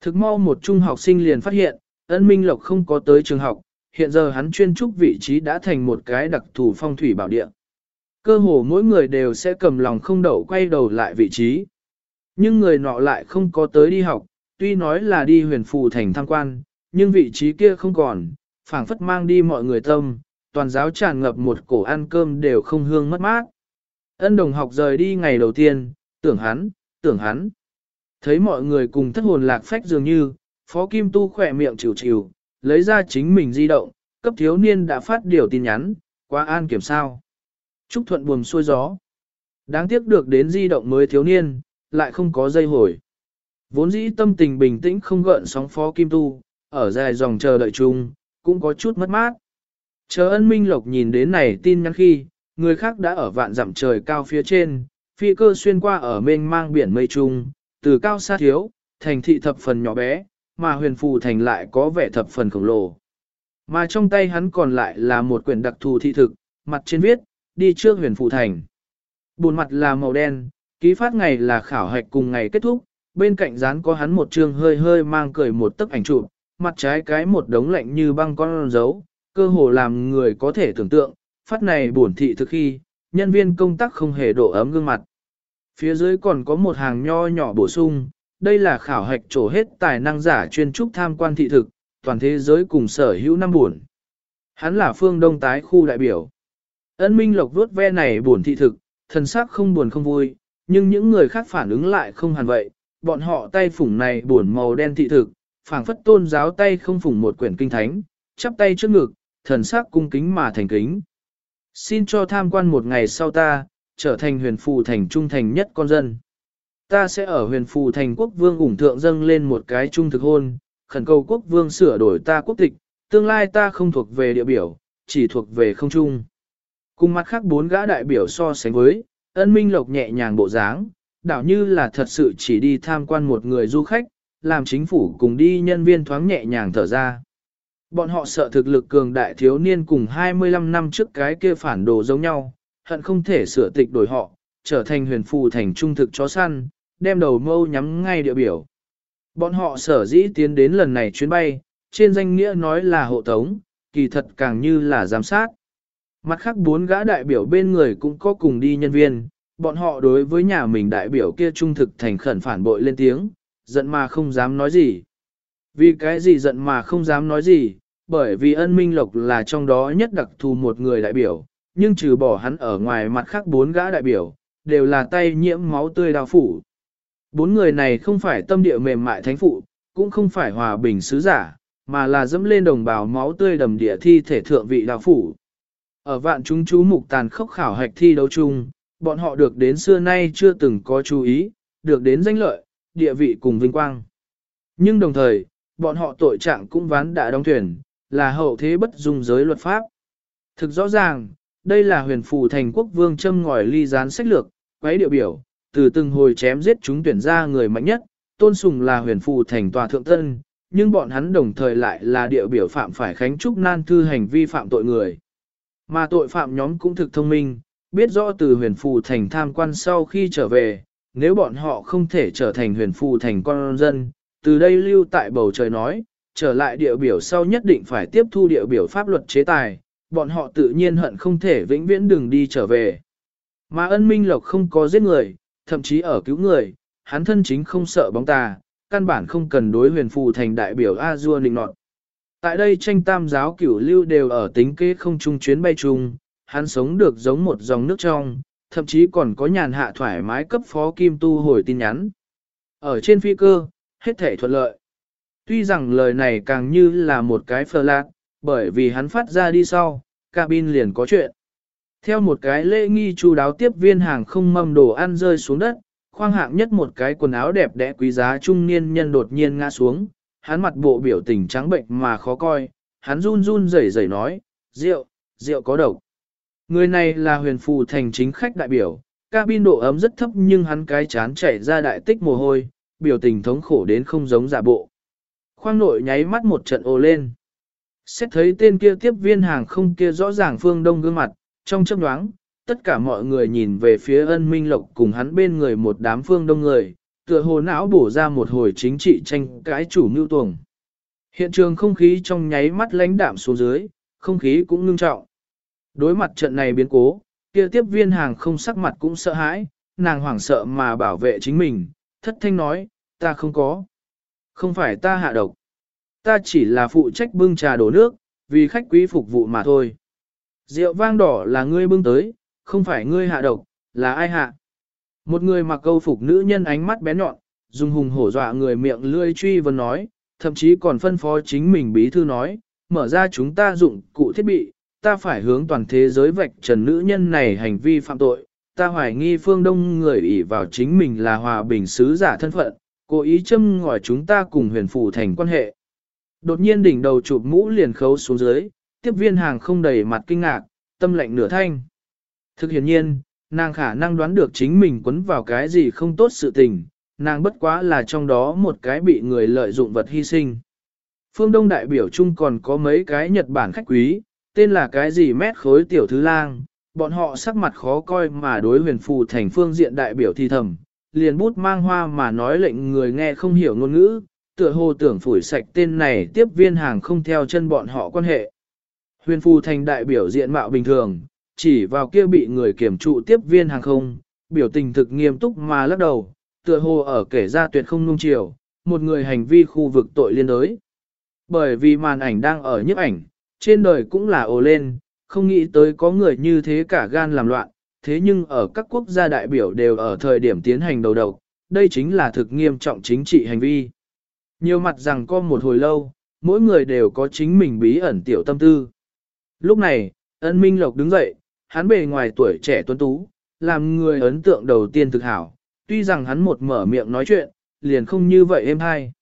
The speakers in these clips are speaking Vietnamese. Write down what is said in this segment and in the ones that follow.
Thực mau một trung học sinh liền phát hiện, ân minh lộc không có tới trường học, hiện giờ hắn chuyên trúc vị trí đã thành một cái đặc thù phong thủy bảo địa. Cơ hồ mỗi người đều sẽ cầm lòng không đậu quay đầu lại vị trí. Nhưng người nọ lại không có tới đi học, tuy nói là đi huyền phù thành tham quan, nhưng vị trí kia không còn, phảng phất mang đi mọi người tâm, toàn giáo tràn ngập một cổ ăn cơm đều không hương mất mát. Ân đồng học rời đi ngày đầu tiên, tưởng hắn, tưởng hắn. Thấy mọi người cùng thất hồn lạc phách dường như, Phó Kim Tu khỏe miệng chịu chịu, lấy ra chính mình di động, cấp thiếu niên đã phát điều tin nhắn, qua an kiểm sao. Trúc Thuận buồm xuôi gió. Đáng tiếc được đến di động mới thiếu niên, lại không có dây hồi. Vốn dĩ tâm tình bình tĩnh không gợn sóng Phó Kim Tu, ở dài dòng chờ đợi chung, cũng có chút mất mát. Chờ ân minh lộc nhìn đến này tin nhắn khi, người khác đã ở vạn dặm trời cao phía trên, phi cơ xuyên qua ở mênh mang biển mây trung, từ cao xa thiếu, thành thị thập phần nhỏ bé, mà huyền phù thành lại có vẻ thập phần khổng lồ. Mà trong tay hắn còn lại là một quyển đặc thù thị thực, mặt trên viết, đi trước huyền phù thành. Bùn mặt là màu đen, ký phát ngày là khảo hạch cùng ngày kết thúc, bên cạnh dán có hắn một chương hơi hơi mang cười một tấc ảnh chụp, mặt trái cái một đống lạnh như băng con dấu, cơ hồ làm người có thể tưởng tượng, phát này buồn thị thực khi, nhân viên công tác không hề độ ấm gương mặt. Phía dưới còn có một hàng nho nhỏ bổ sung, đây là khảo hạch trổ hết tài năng giả chuyên trúc tham quan thị thực, toàn thế giới cùng sở hữu năm buồn. Hắn là phương đông tái khu đại biểu. Ân Minh Lộc vuốt ve này buồn thị thực, thần sắc không buồn không vui, nhưng những người khác phản ứng lại không hẳn vậy, bọn họ tay phủng này buồn màu đen thị thực, phảng phất tôn giáo tay không phủng một quyển kinh thánh, chắp tay trước ngực, thần sắc cung kính mà thành kính. Xin cho tham quan một ngày sau ta, trở thành huyền phù thành trung thành nhất con dân. Ta sẽ ở huyền phù thành quốc vương ủng thượng dâng lên một cái trung thực hôn, khẩn cầu quốc vương sửa đổi ta quốc tịch, tương lai ta không thuộc về địa biểu, chỉ thuộc về không trung. Cùng mặt khác bốn gã đại biểu so sánh với, ân minh lộc nhẹ nhàng bộ dáng, đảo như là thật sự chỉ đi tham quan một người du khách, làm chính phủ cùng đi nhân viên thoáng nhẹ nhàng thở ra. Bọn họ sợ thực lực cường đại thiếu niên cùng 25 năm trước cái kia phản đồ giống nhau, hận không thể sửa tịch đổi họ, trở thành huyền phù thành trung thực chó săn, đem đầu mâu nhắm ngay địa biểu. Bọn họ sở dĩ tiến đến lần này chuyến bay, trên danh nghĩa nói là hộ tống, kỳ thật càng như là giám sát. Mặt khác bốn gã đại biểu bên người cũng có cùng đi nhân viên, bọn họ đối với nhà mình đại biểu kia trung thực thành khẩn phản bội lên tiếng, giận mà không dám nói gì. Vì cái gì giận mà không dám nói gì, bởi vì ân minh lộc là trong đó nhất đặc thù một người đại biểu, nhưng trừ bỏ hắn ở ngoài mặt khác bốn gã đại biểu, đều là tay nhiễm máu tươi đào phủ. Bốn người này không phải tâm địa mềm mại thánh phụ, cũng không phải hòa bình sứ giả, mà là dẫm lên đồng bào máu tươi đầm địa thi thể thượng vị đào phủ. Ở vạn chúng chú mục tàn khốc khảo hạch thi đấu chung, bọn họ được đến xưa nay chưa từng có chú ý, được đến danh lợi, địa vị cùng vinh quang. Nhưng đồng thời, bọn họ tội trạng cũng ván đã đóng thuyền, là hậu thế bất dung giới luật pháp. Thực rõ ràng, đây là huyền phù thành quốc vương châm ngòi ly gián sách lược, quấy điệu biểu, từ từng hồi chém giết chúng tuyển ra người mạnh nhất, tôn sùng là huyền phù thành tòa thượng tân, nhưng bọn hắn đồng thời lại là điệu biểu phạm phải khánh trúc nan thư hành vi phạm tội người. Mà tội phạm nhóm cũng thực thông minh, biết rõ từ huyền phù thành tham quan sau khi trở về, nếu bọn họ không thể trở thành huyền phù thành con dân, từ đây lưu tại bầu trời nói, trở lại địa biểu sau nhất định phải tiếp thu địa biểu pháp luật chế tài, bọn họ tự nhiên hận không thể vĩnh viễn đừng đi trở về. Mà ân minh lộc không có giết người, thậm chí ở cứu người, hắn thân chính không sợ bóng tà, căn bản không cần đối huyền phù thành đại biểu A-dua nịnh nọt. Tại đây tranh tam giáo cửu lưu đều ở tính kế không chung chuyến bay chung, hắn sống được giống một dòng nước trong, thậm chí còn có nhàn hạ thoải mái cấp phó kim tu hồi tin nhắn. Ở trên phi cơ, hết thể thuận lợi. Tuy rằng lời này càng như là một cái phờ lạc, bởi vì hắn phát ra đi sau, cabin liền có chuyện. Theo một cái lễ nghi chu đáo tiếp viên hàng không mâm đồ ăn rơi xuống đất, khoang hạng nhất một cái quần áo đẹp đẽ quý giá trung niên nhân đột nhiên ngã xuống, hắn mặt bộ biểu tình trắng bệnh mà khó coi, hắn run run rẩy rẩy nói, rượu, rượu có độc. Người này là huyền phù thành chính khách đại biểu, cabin độ ấm rất thấp nhưng hắn cái chán chảy ra đại tích mồ hôi, biểu tình thống khổ đến không giống giả bộ. Khoang nội nháy mắt một trận ồ lên. Xét thấy tên kia tiếp viên hàng không kia rõ ràng phương đông gương mặt, trong chấp đoáng, tất cả mọi người nhìn về phía ân minh lộc cùng hắn bên người một đám phương đông người, tựa hồ não bổ ra một hồi chính trị tranh cãi chủ mưu tuồng. Hiện trường không khí trong nháy mắt lãnh đạm xuống dưới, không khí cũng ngưng trọng. Đối mặt trận này biến cố, kia tiếp viên hàng không sắc mặt cũng sợ hãi, nàng hoảng sợ mà bảo vệ chính mình, thất thanh nói, ta không có. Không phải ta hạ độc. Ta chỉ là phụ trách bưng trà đổ nước, vì khách quý phục vụ mà thôi. Rượu vang đỏ là ngươi bưng tới, không phải ngươi hạ độc, là ai hạ. Một người mặc câu phục nữ nhân ánh mắt bé nhọn, dùng hùng hổ dọa người miệng lươi truy vấn nói, thậm chí còn phân phó chính mình bí thư nói, mở ra chúng ta dụng cụ thiết bị, ta phải hướng toàn thế giới vạch trần nữ nhân này hành vi phạm tội, ta hoài nghi phương đông người ỷ vào chính mình là hòa bình sứ giả thân phận, cố ý châm ngòi chúng ta cùng huyền phủ thành quan hệ. Đột nhiên đỉnh đầu chụp mũ liền khấu xuống dưới, tiếp viên hàng không đầy mặt kinh ngạc, tâm lệnh nửa thanh. Thực hiện nhiên, nàng khả năng đoán được chính mình quấn vào cái gì không tốt sự tình, nàng bất quá là trong đó một cái bị người lợi dụng vật hy sinh. Phương Đông đại biểu chung còn có mấy cái Nhật Bản khách quý, tên là cái gì mét khối tiểu thứ lang, bọn họ sắc mặt khó coi mà đối huyền phù thành phương diện đại biểu thi thầm, liền bút mang hoa mà nói lệnh người nghe không hiểu ngôn ngữ, tựa hồ tưởng phủi sạch tên này tiếp viên hàng không theo chân bọn họ quan hệ. Huyền Phu thành đại biểu diện mạo bình thường, chỉ vào kia bị người kiểm trụ tiếp viên hàng không, biểu tình thực nghiêm túc mà lắc đầu, tựa hồ ở kể ra tuyệt không nung chiều, một người hành vi khu vực tội liên đới. Bởi vì màn ảnh đang ở nhức ảnh, trên đời cũng là ồ lên, không nghĩ tới có người như thế cả gan làm loạn, thế nhưng ở các quốc gia đại biểu đều ở thời điểm tiến hành đầu độc, đây chính là thực nghiêm trọng chính trị hành vi. Nhiều mặt rằng có một hồi lâu, mỗi người đều có chính mình bí ẩn tiểu tâm tư. Lúc này, ân minh lộc đứng dậy, hắn bề ngoài tuổi trẻ tuấn tú, làm người ấn tượng đầu tiên thực hảo, tuy rằng hắn một mở miệng nói chuyện, liền không như vậy êm hay.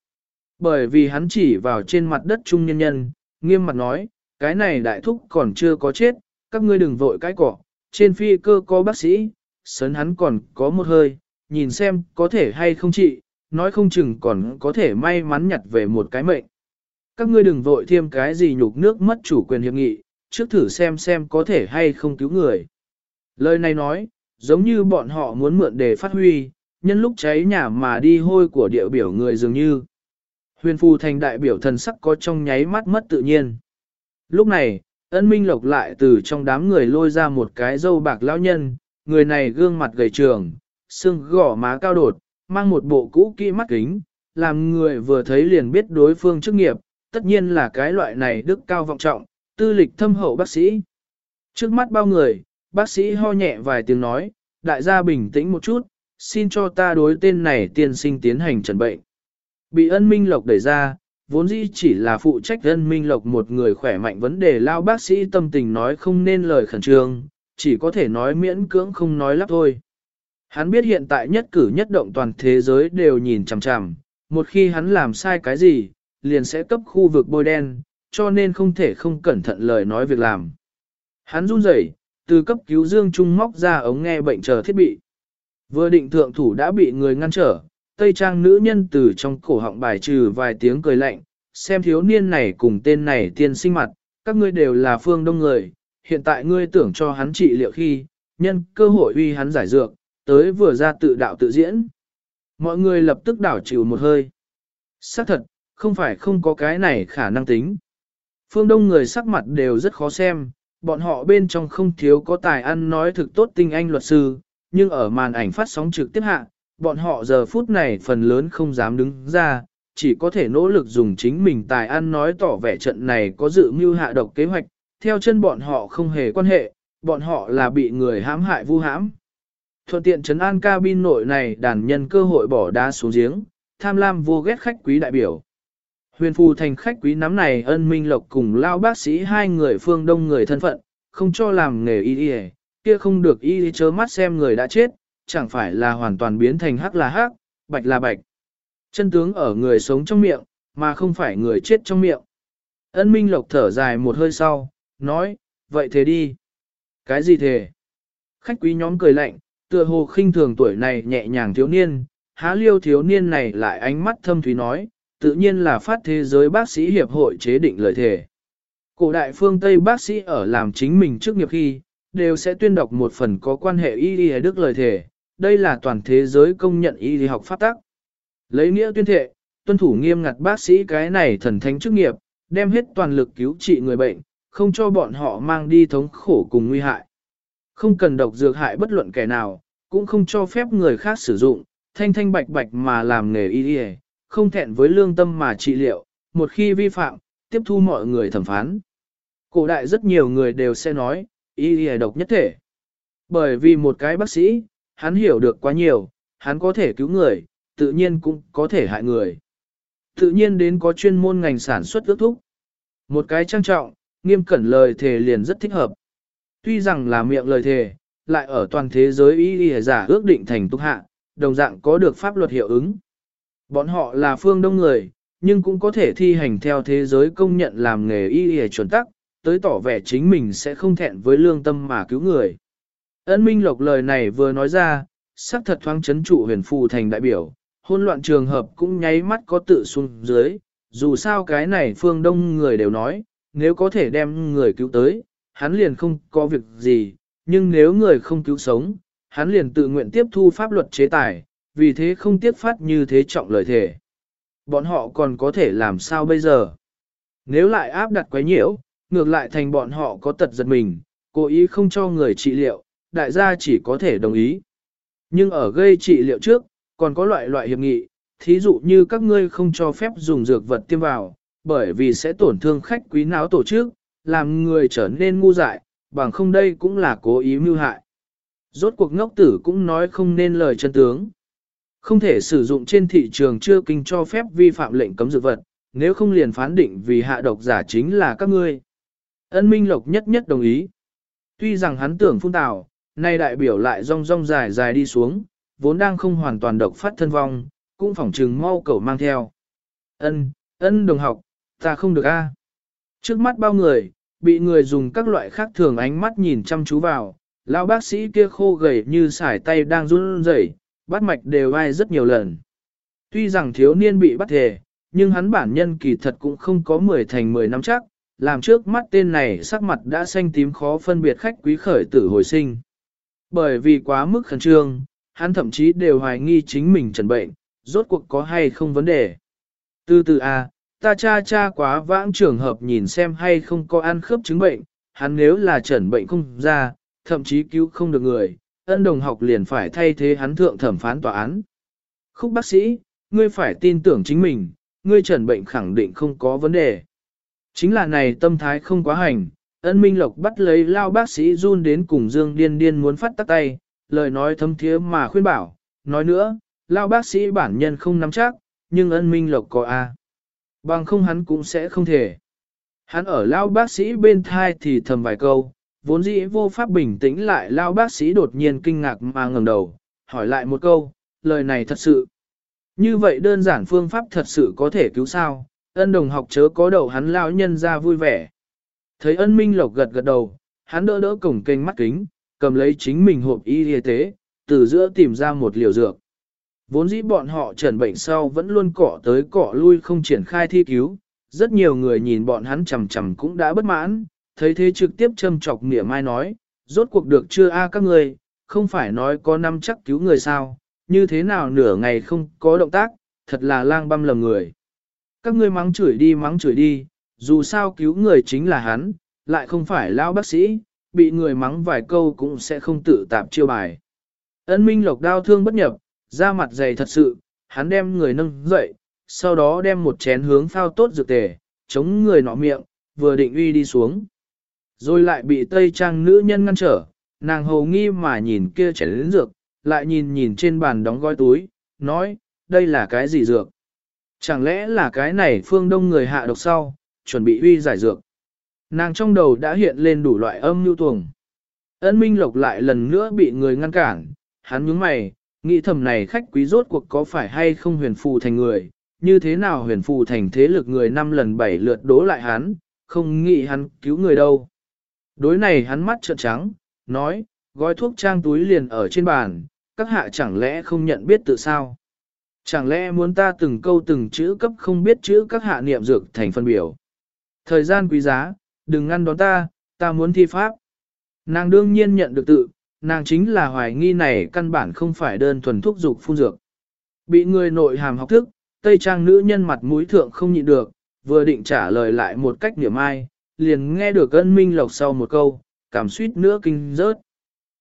Bởi vì hắn chỉ vào trên mặt đất trung nhân nhân, nghiêm mặt nói, cái này đại thúc còn chưa có chết, các ngươi đừng vội cái cỏ, trên phi cơ có bác sĩ, sấn hắn còn có một hơi, nhìn xem có thể hay không trị, nói không chừng còn có thể may mắn nhặt về một cái mệnh. Các ngươi đừng vội thêm cái gì nhục nước mất chủ quyền hiệp nghị, trước thử xem xem có thể hay không cứu người. Lời này nói, giống như bọn họ muốn mượn để phát huy, nhân lúc cháy nhà mà đi hôi của địa biểu người dường như. Huyền phù thành đại biểu thần sắc có trong nháy mắt mất tự nhiên. Lúc này, ân minh lộc lại từ trong đám người lôi ra một cái dâu bạc lão nhân, người này gương mặt gầy trường, xương gỏ má cao đột, mang một bộ cũ kỹ mắt kính, làm người vừa thấy liền biết đối phương chức nghiệp, tất nhiên là cái loại này đức cao vọng trọng, tư lịch thâm hậu bác sĩ. Trước mắt bao người, bác sĩ ho nhẹ vài tiếng nói, đại gia bình tĩnh một chút, xin cho ta đối tên này tiên sinh tiến hành trần bệnh. Bị ân minh lộc đẩy ra, vốn dĩ chỉ là phụ trách ân minh lộc một người khỏe mạnh vấn đề lao bác sĩ tâm tình nói không nên lời khẩn trương, chỉ có thể nói miễn cưỡng không nói lắp thôi. Hắn biết hiện tại nhất cử nhất động toàn thế giới đều nhìn chằm chằm, một khi hắn làm sai cái gì, liền sẽ cấp khu vực bôi đen, cho nên không thể không cẩn thận lời nói việc làm. Hắn run rẩy, từ cấp cứu dương trung móc ra ống nghe bệnh chờ thiết bị. Vừa định thượng thủ đã bị người ngăn trở, tây trang nữ nhân từ trong cổ họng bài trừ vài tiếng cười lạnh, xem thiếu niên này cùng tên này tiên sinh mặt, các ngươi đều là phương đông người, hiện tại ngươi tưởng cho hắn trị liệu khi, nhân cơ hội uy hắn giải dược, tới vừa ra tự đạo tự diễn. Mọi người lập tức đảo chịu một hơi. Xác thật, không phải không có cái này khả năng tính. Phương Đông người sắc mặt đều rất khó xem, bọn họ bên trong không thiếu có tài ăn nói thực tốt tinh anh luật sư, nhưng ở màn ảnh phát sóng trực tiếp hạ, bọn họ giờ phút này phần lớn không dám đứng ra, chỉ có thể nỗ lực dùng chính mình tài ăn nói tỏ vẻ trận này có dự mưu hạ độc kế hoạch, theo chân bọn họ không hề quan hệ, bọn họ là bị người hãm hại vu hãm. Thuận tiện trấn an cabin nội này đàn nhân cơ hội bỏ đá xuống giếng, tham lam vô ghét khách quý đại biểu. Huyền phù thành khách quý nắm này ân minh lộc cùng lao bác sĩ hai người phương đông người thân phận, không cho làm nghề y y, kia không được y chớ mắt xem người đã chết, chẳng phải là hoàn toàn biến thành hắc là hắc, bạch là bạch. Chân tướng ở người sống trong miệng, mà không phải người chết trong miệng. Ân minh lộc thở dài một hơi sau, nói, vậy thế đi. Cái gì thế? Khách quý nhóm cười lạnh, tựa hồ khinh thường tuổi này nhẹ nhàng thiếu niên, há liêu thiếu niên này lại ánh mắt thâm thúy nói, tự nhiên là phát thế giới bác sĩ hiệp hội chế định lời thề. Cổ đại phương Tây bác sĩ ở làm chính mình trước nghiệp khi, đều sẽ tuyên đọc một phần có quan hệ y y đức lời thề, đây là toàn thế giới công nhận y học pháp tắc. Lấy nghĩa tuyên thệ, tuân thủ nghiêm ngặt bác sĩ cái này thần thánh chức nghiệp, đem hết toàn lực cứu trị người bệnh, không cho bọn họ mang đi thống khổ cùng nguy hại. Không cần độc dược hại bất luận kẻ nào, cũng không cho phép người khác sử dụng, thanh thanh bạch bạch mà làm nghề y y, không thẹn với lương tâm mà trị liệu, một khi vi phạm, tiếp thu mọi người thẩm phán. Cổ đại rất nhiều người đều sẽ nói, y y độc nhất thể. Bởi vì một cái bác sĩ, hắn hiểu được quá nhiều, hắn có thể cứu người, tự nhiên cũng có thể hại người. Tự nhiên đến có chuyên môn ngành sản xuất ước thúc. Một cái trang trọng, nghiêm cẩn lời thề liền rất thích hợp. Tuy rằng là miệng lời thề, lại ở toàn thế giới y y giả ước định thành tục hạ, đồng dạng có được pháp luật hiệu ứng. Bọn họ là phương đông người, nhưng cũng có thể thi hành theo thế giới công nhận làm nghề y y chuẩn tắc, tới tỏ vẻ chính mình sẽ không thẹn với lương tâm mà cứu người. Ân Minh Lộc lời này vừa nói ra, sắc thật thoáng chấn trụ huyền phù thành đại biểu, hôn loạn trường hợp cũng nháy mắt có tự xuống dưới, dù sao cái này phương đông người đều nói, nếu có thể đem người cứu tới, hắn liền không có việc gì, nhưng nếu người không cứu sống, hắn liền tự nguyện tiếp thu pháp luật chế tài, vì thế không tiếc phát như thế trọng lời thể. Bọn họ còn có thể làm sao bây giờ? Nếu lại áp đặt quấy nhiễu, ngược lại thành bọn họ có tật giật mình, cố ý không cho người trị liệu, đại gia chỉ có thể đồng ý. Nhưng ở gây trị liệu trước, còn có loại loại hiệp nghị, thí dụ như các ngươi không cho phép dùng dược vật tiêm vào, bởi vì sẽ tổn thương khách quý não tổ chức, làm người trở nên ngu dại, bằng không đây cũng là cố ý mưu hại. Rốt cuộc ngốc tử cũng nói không nên lời chân tướng. Không thể sử dụng trên thị trường chưa kinh cho phép vi phạm lệnh cấm dược vật, nếu không liền phán định vì hạ độc giả chính là các ngươi. Ân Minh Lộc nhất nhất đồng ý. Tuy rằng hắn tưởng phun tào, nay đại biểu lại rong rong dài dài đi xuống, vốn đang không hoàn toàn độc phát thân vong, cũng phỏng trừng mau cầu mang theo. Ân, ân đồng học, ta không được a. Trước mắt bao người, bị người dùng các loại khác thường ánh mắt nhìn chăm chú vào, lão bác sĩ kia khô gầy như sải tay đang run rẩy, bắt mạch đều ai rất nhiều lần. Tuy rằng thiếu niên bị bắt thề, nhưng hắn bản nhân kỳ thật cũng không có 10 thành 10 năm chắc, làm trước mắt tên này sắc mặt đã xanh tím khó phân biệt khách quý khởi tử hồi sinh. Bởi vì quá mức khẩn trương, hắn thậm chí đều hoài nghi chính mình trần bệnh, rốt cuộc có hay không vấn đề. Từ từ a, à, ta cha cha quá vãng trường hợp nhìn xem hay không có ăn khớp chứng bệnh, hắn nếu là chẩn bệnh không ra, thậm chí cứu không được người, ân đồng học liền phải thay thế hắn thượng thẩm phán tòa án. Khúc bác sĩ, ngươi phải tin tưởng chính mình, ngươi chẩn bệnh khẳng định không có vấn đề. Chính là này tâm thái không quá hành, ân minh lộc bắt lấy lao bác sĩ run đến cùng dương điên điên muốn phát tắt tay, lời nói thâm thiế mà khuyên bảo, nói nữa, lao bác sĩ bản nhân không nắm chắc, nhưng ân minh lộc có A. Bằng không hắn cũng sẽ không thể. Hắn ở lao bác sĩ bên thai thì thầm vài câu, vốn dĩ vô pháp bình tĩnh lại lao bác sĩ đột nhiên kinh ngạc mà ngẩng đầu, hỏi lại một câu, lời này thật sự. Như vậy đơn giản phương pháp thật sự có thể cứu sao, ân đồng học chớ có đầu hắn lao nhân ra vui vẻ. Thấy ân minh lộc gật gật đầu, hắn đỡ đỡ cổng kênh mắt kính, cầm lấy chính mình hộp y y tế, từ giữa tìm ra một liều dược. Vốn dĩ bọn họ trần bệnh sau vẫn luôn cỏ tới cỏ lui không triển khai thi cứu, rất nhiều người nhìn bọn hắn chầm chầm cũng đã bất mãn, thấy thế trực tiếp châm chọc mỉa mai nói, rốt cuộc được chưa a các người, không phải nói có năm chắc cứu người sao, như thế nào nửa ngày không có động tác, thật là lang băm lầm người. Các ngươi mắng chửi đi mắng chửi đi, dù sao cứu người chính là hắn, lại không phải lão bác sĩ, bị người mắng vài câu cũng sẽ không tự tạp chiêu bài. Ân Minh Lộc đau thương bất nhập, da mặt dày thật sự, hắn đem người nâng dậy, sau đó đem một chén hướng phao tốt dược tề, chống người nọ miệng, vừa định uy đi xuống. Rồi lại bị Tây Trang nữ nhân ngăn trở, nàng hầu nghi mà nhìn kia chén lĩnh dược, lại nhìn nhìn trên bàn đóng gói túi, nói, đây là cái gì dược? Chẳng lẽ là cái này phương đông người hạ độc sau, chuẩn bị uy giải dược? Nàng trong đầu đã hiện lên đủ loại âm nhu tuồng. Ân Minh Lộc lại lần nữa bị người ngăn cản, hắn nhướng mày, nghĩ thầm này khách quý rốt cuộc có phải hay không huyền phù thành người, như thế nào huyền phù thành thế lực người năm lần bảy lượt đố lại hắn, không nghĩ hắn cứu người đâu. Đối này hắn mắt trợn trắng, nói, gói thuốc trang túi liền ở trên bàn, các hạ chẳng lẽ không nhận biết tự sao? Chẳng lẽ muốn ta từng câu từng chữ cấp không biết chữ các hạ niệm dược thành phân biểu? Thời gian quý giá, đừng ngăn đón ta, ta muốn thi pháp. Nàng đương nhiên nhận được tự, nàng chính là hoài nghi này căn bản không phải đơn thuần thuốc dục phun dược. Bị người nội hàm học thức, Tây Trang nữ nhân mặt mũi thượng không nhịn được, vừa định trả lời lại một cách niệm ai, liền nghe được ân minh lộc sau một câu, cảm suýt nữa kinh rớt.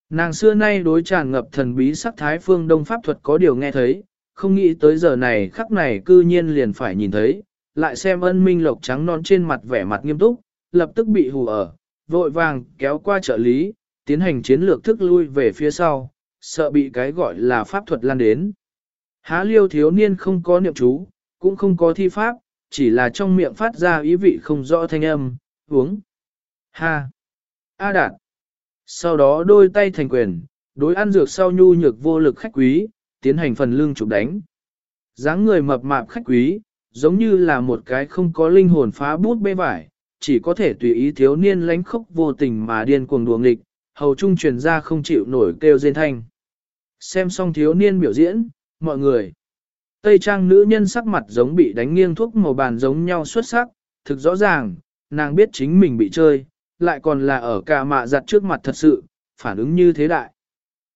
Nàng xưa nay đối tràn ngập thần bí sắc thái phương đông pháp thuật có điều nghe thấy, không nghĩ tới giờ này khắc này cư nhiên liền phải nhìn thấy, lại xem ân minh lộc trắng non trên mặt vẻ mặt nghiêm túc, lập tức bị hù ở, vội vàng kéo qua trợ lý, tiến hành chiến lược thức lui về phía sau, sợ bị cái gọi là pháp thuật lan đến. Há liêu thiếu niên không có niệm chú, cũng không có thi pháp, chỉ là trong miệng phát ra ý vị không rõ thanh âm, uống. Ha! A đạt! Sau đó đôi tay thành quyền, đối ăn dược sau nhu nhược vô lực khách quý, tiến hành phần lương chụp đánh. dáng người mập mạp khách quý, giống như là một cái không có linh hồn phá bút bê vải, chỉ có thể tùy ý thiếu niên lánh khốc vô tình mà điên cuồng đùa nghịch, hầu trung truyền ra không chịu nổi kêu rên thanh. Xem xong thiếu niên biểu diễn, mọi người. Tây trang nữ nhân sắc mặt giống bị đánh nghiêng thuốc màu bàn giống nhau xuất sắc, thực rõ ràng, nàng biết chính mình bị chơi, lại còn là ở cả mạ giặt trước mặt thật sự, phản ứng như thế đại.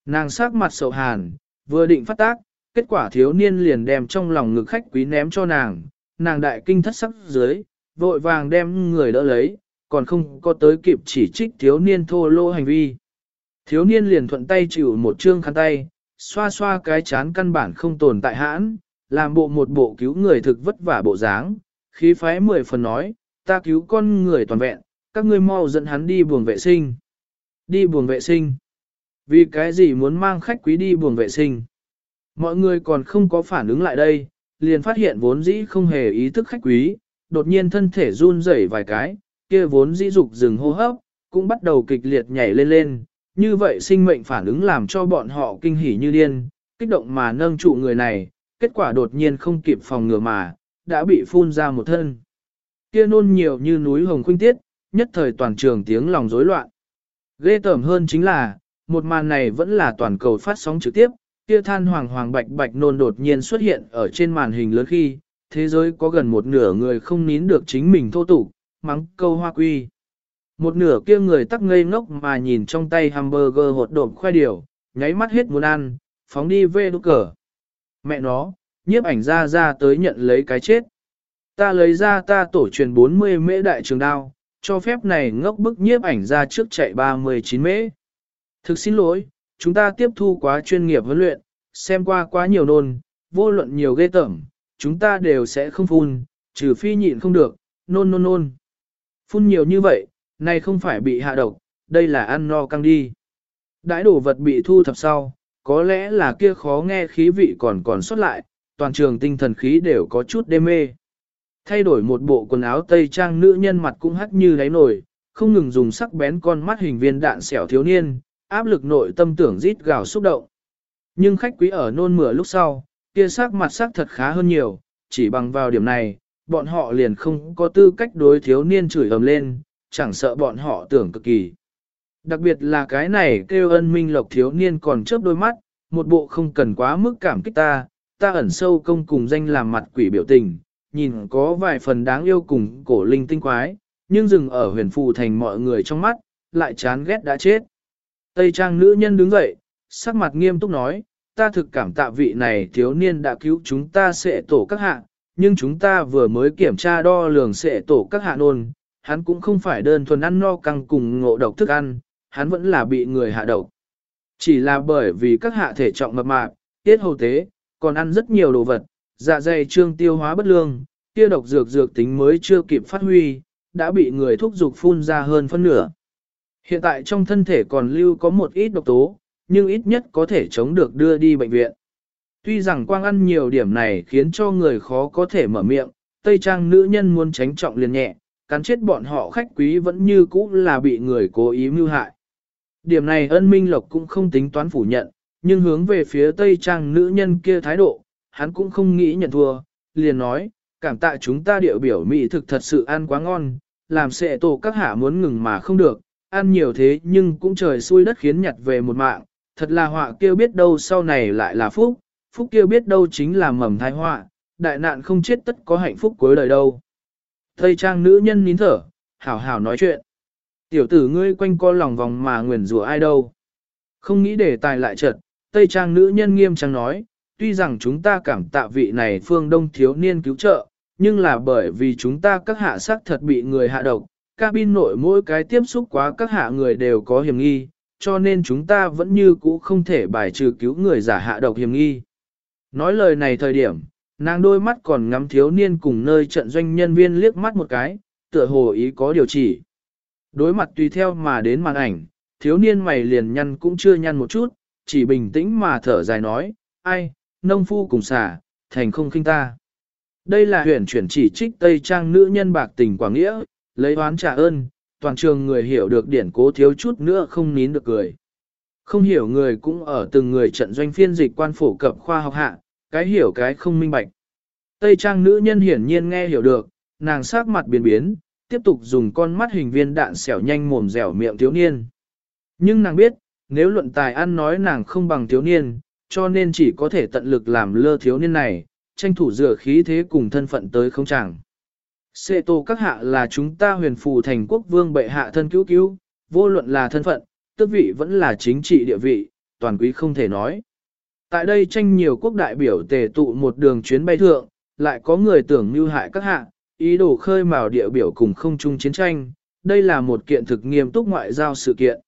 Nàng sắc mặt sầu hàn, vừa định phát tác, kết quả thiếu niên liền đem trong lòng ngực khách quý ném cho nàng, nàng đại kinh thất sắc dưới, vội vàng đem người đỡ lấy, còn không có tới kịp chỉ trích thiếu niên thô lô hành vi. Thiếu niên liền thuận tay chịu một trương khăn tay, xoa xoa cái chán căn bản không tồn tại hãn, làm bộ một bộ cứu người thực vất vả bộ dáng, khí phái mười phần nói, ta cứu con người toàn vẹn, các ngươi mau dẫn hắn đi buồng vệ sinh. Đi buồng vệ sinh. Vì cái gì muốn mang khách quý đi buồng vệ sinh? Mọi người còn không có phản ứng lại đây, liền phát hiện vốn dĩ không hề ý thức khách quý, đột nhiên thân thể run rẩy vài cái, kia vốn dĩ dục dừng hô hấp, cũng bắt đầu kịch liệt nhảy lên lên, như vậy sinh mệnh phản ứng làm cho bọn họ kinh hỉ như điên, kích động mà nâng trụ người này, kết quả đột nhiên không kịp phòng ngừa mà, đã bị phun ra một thân. Kia nôn nhiều như núi hồng khuynh tiết, nhất thời toàn trường tiếng lòng rối loạn. Ghê tởm hơn chính là, một màn này vẫn là toàn cầu phát sóng trực tiếp, kia than hoàng hoàng bạch bạch nôn đột nhiên xuất hiện ở trên màn hình lớn khi, thế giới có gần một nửa người không nín được chính mình thô tục, mắng câu hoa quy. Một nửa kia người tắc ngây ngốc mà nhìn trong tay hamburger hột độn khoai điều, nháy mắt hết muốn ăn, phóng đi về đúc cờ. Mẹ nó, nhiếp ảnh ra ra tới nhận lấy cái chết. Ta lấy ra ta tổ truyền 40 mễ đại trường đao, cho phép này ngốc bức nhiếp ảnh ra trước chạy 39 mễ. Thực xin lỗi, chúng ta tiếp thu quá chuyên nghiệp huấn luyện, xem qua quá nhiều nôn, vô luận nhiều ghê tởm, chúng ta đều sẽ không phun, trừ phi nhịn không được, nôn nôn nôn. Phun nhiều như vậy, này không phải bị hạ độc, đây là ăn no căng đi. Đãi đồ vật bị thu thập sau, có lẽ là kia khó nghe khí vị còn còn xuất lại, toàn trường tinh thần khí đều có chút đê mê. Thay đổi một bộ quần áo tây trang nữ nhân mặt cũng hắt như đáy nổi, không ngừng dùng sắc bén con mắt hình viên đạn xẻo thiếu niên, áp lực nội tâm tưởng rít gào xúc động. Nhưng khách quý ở nôn mửa lúc sau, kia sắc mặt sắc thật khá hơn nhiều, chỉ bằng vào điểm này, bọn họ liền không có tư cách đối thiếu niên chửi ầm lên, chẳng sợ bọn họ tưởng cực kỳ. Đặc biệt là cái này kêu ân minh lộc thiếu niên còn chớp đôi mắt, một bộ không cần quá mức cảm kích ta, ta ẩn sâu công cùng danh làm mặt quỷ biểu tình, nhìn có vài phần đáng yêu cùng cổ linh tinh quái, nhưng dừng ở huyền phù thành mọi người trong mắt, lại chán ghét đã chết. Tây trang nữ nhân đứng dậy, sắc mặt nghiêm túc nói, ta thực cảm tạ vị này thiếu niên đã cứu chúng ta sẽ tổ các hạ, nhưng chúng ta vừa mới kiểm tra đo lường sẽ tổ các hạ nôn, hắn cũng không phải đơn thuần ăn no căng cùng ngộ độc thức ăn, hắn vẫn là bị người hạ độc. Chỉ là bởi vì các hạ thể trọng mập mạp, tiết hầu tế, còn ăn rất nhiều đồ vật, dạ dày trương tiêu hóa bất lương, kia độc dược dược tính mới chưa kịp phát huy, đã bị người thúc dục phun ra hơn phân nửa. Hiện tại trong thân thể còn lưu có một ít độc tố, nhưng ít nhất có thể chống được đưa đi bệnh viện. Tuy rằng quang ăn nhiều điểm này khiến cho người khó có thể mở miệng, Tây Trang nữ nhân muốn tránh trọng liền nhẹ, cắn chết bọn họ khách quý vẫn như cũ là bị người cố ý mưu hại. Điểm này ân minh lộc cũng không tính toán phủ nhận, nhưng hướng về phía Tây Trang nữ nhân kia thái độ, hắn cũng không nghĩ nhận thua, liền nói, cảm tạ chúng ta điệu biểu mỹ thực thật sự ăn quá ngon, làm sệ tổ các hạ muốn ngừng mà không được, ăn nhiều thế nhưng cũng trời xui đất khiến nhặt về một mạng, thật là họa kêu biết đâu sau này lại là phúc, phúc kia biết đâu chính là mầm thai họa, đại nạn không chết tất có hạnh phúc cuối đời đâu. Tây trang nữ nhân nín thở, hảo hảo nói chuyện. Tiểu tử ngươi quanh co lòng vòng mà nguyền rủa ai đâu. Không nghĩ để tài lại trật, Tây trang nữ nhân nghiêm trang nói, tuy rằng chúng ta cảm tạ vị này phương đông thiếu niên cứu trợ, nhưng là bởi vì chúng ta các hạ sắc thật bị người hạ độc, cabin nội mỗi cái tiếp xúc quá các hạ người đều có hiểm nghi, cho nên chúng ta vẫn như cũ không thể bài trừ cứu người giả hạ độc hiểm nghi. Nói lời này thời điểm, nàng đôi mắt còn ngắm thiếu niên cùng nơi trận doanh nhân viên liếc mắt một cái, tựa hồ ý có điều chỉ. Đối mặt tùy theo mà đến màn ảnh, thiếu niên mày liền nhăn cũng chưa nhăn một chút, chỉ bình tĩnh mà thở dài nói, ai, nông phu cùng xả, thành không khinh ta. Đây là huyền chuyển chỉ trích Tây Trang nữ nhân bạc tình quảng nghĩa, lấy oán trả ơn, toàn trường người hiểu được điển cố thiếu chút nữa không nín được cười. Không hiểu người cũng ở từng người trận doanh phiên dịch quan phổ cập khoa học hạ, cái hiểu cái không minh bạch. Tây Trang nữ nhân hiển nhiên nghe hiểu được, nàng sắc mặt biến biến, tiếp tục dùng con mắt hình viên đạn xẻo nhanh mồm dẻo miệng thiếu niên. Nhưng nàng biết, nếu luận tài ăn nói nàng không bằng thiếu niên, cho nên chỉ có thể tận lực làm lơ thiếu niên này, tranh thủ dựa khí thế cùng thân phận tới không chẳng. Sệ tổ các hạ là chúng ta huyền phù thành quốc vương bệ hạ thân cứu cứu, vô luận là thân phận, tước vị vẫn là chính trị địa vị, toàn quý không thể nói. Tại đây tranh nhiều quốc đại biểu tề tụ một đường chuyến bay thượng, lại có người tưởng mưu hại các hạ, ý đồ khơi mào địa biểu cùng không chung chiến tranh, đây là một kiện thực nghiêm túc ngoại giao sự kiện.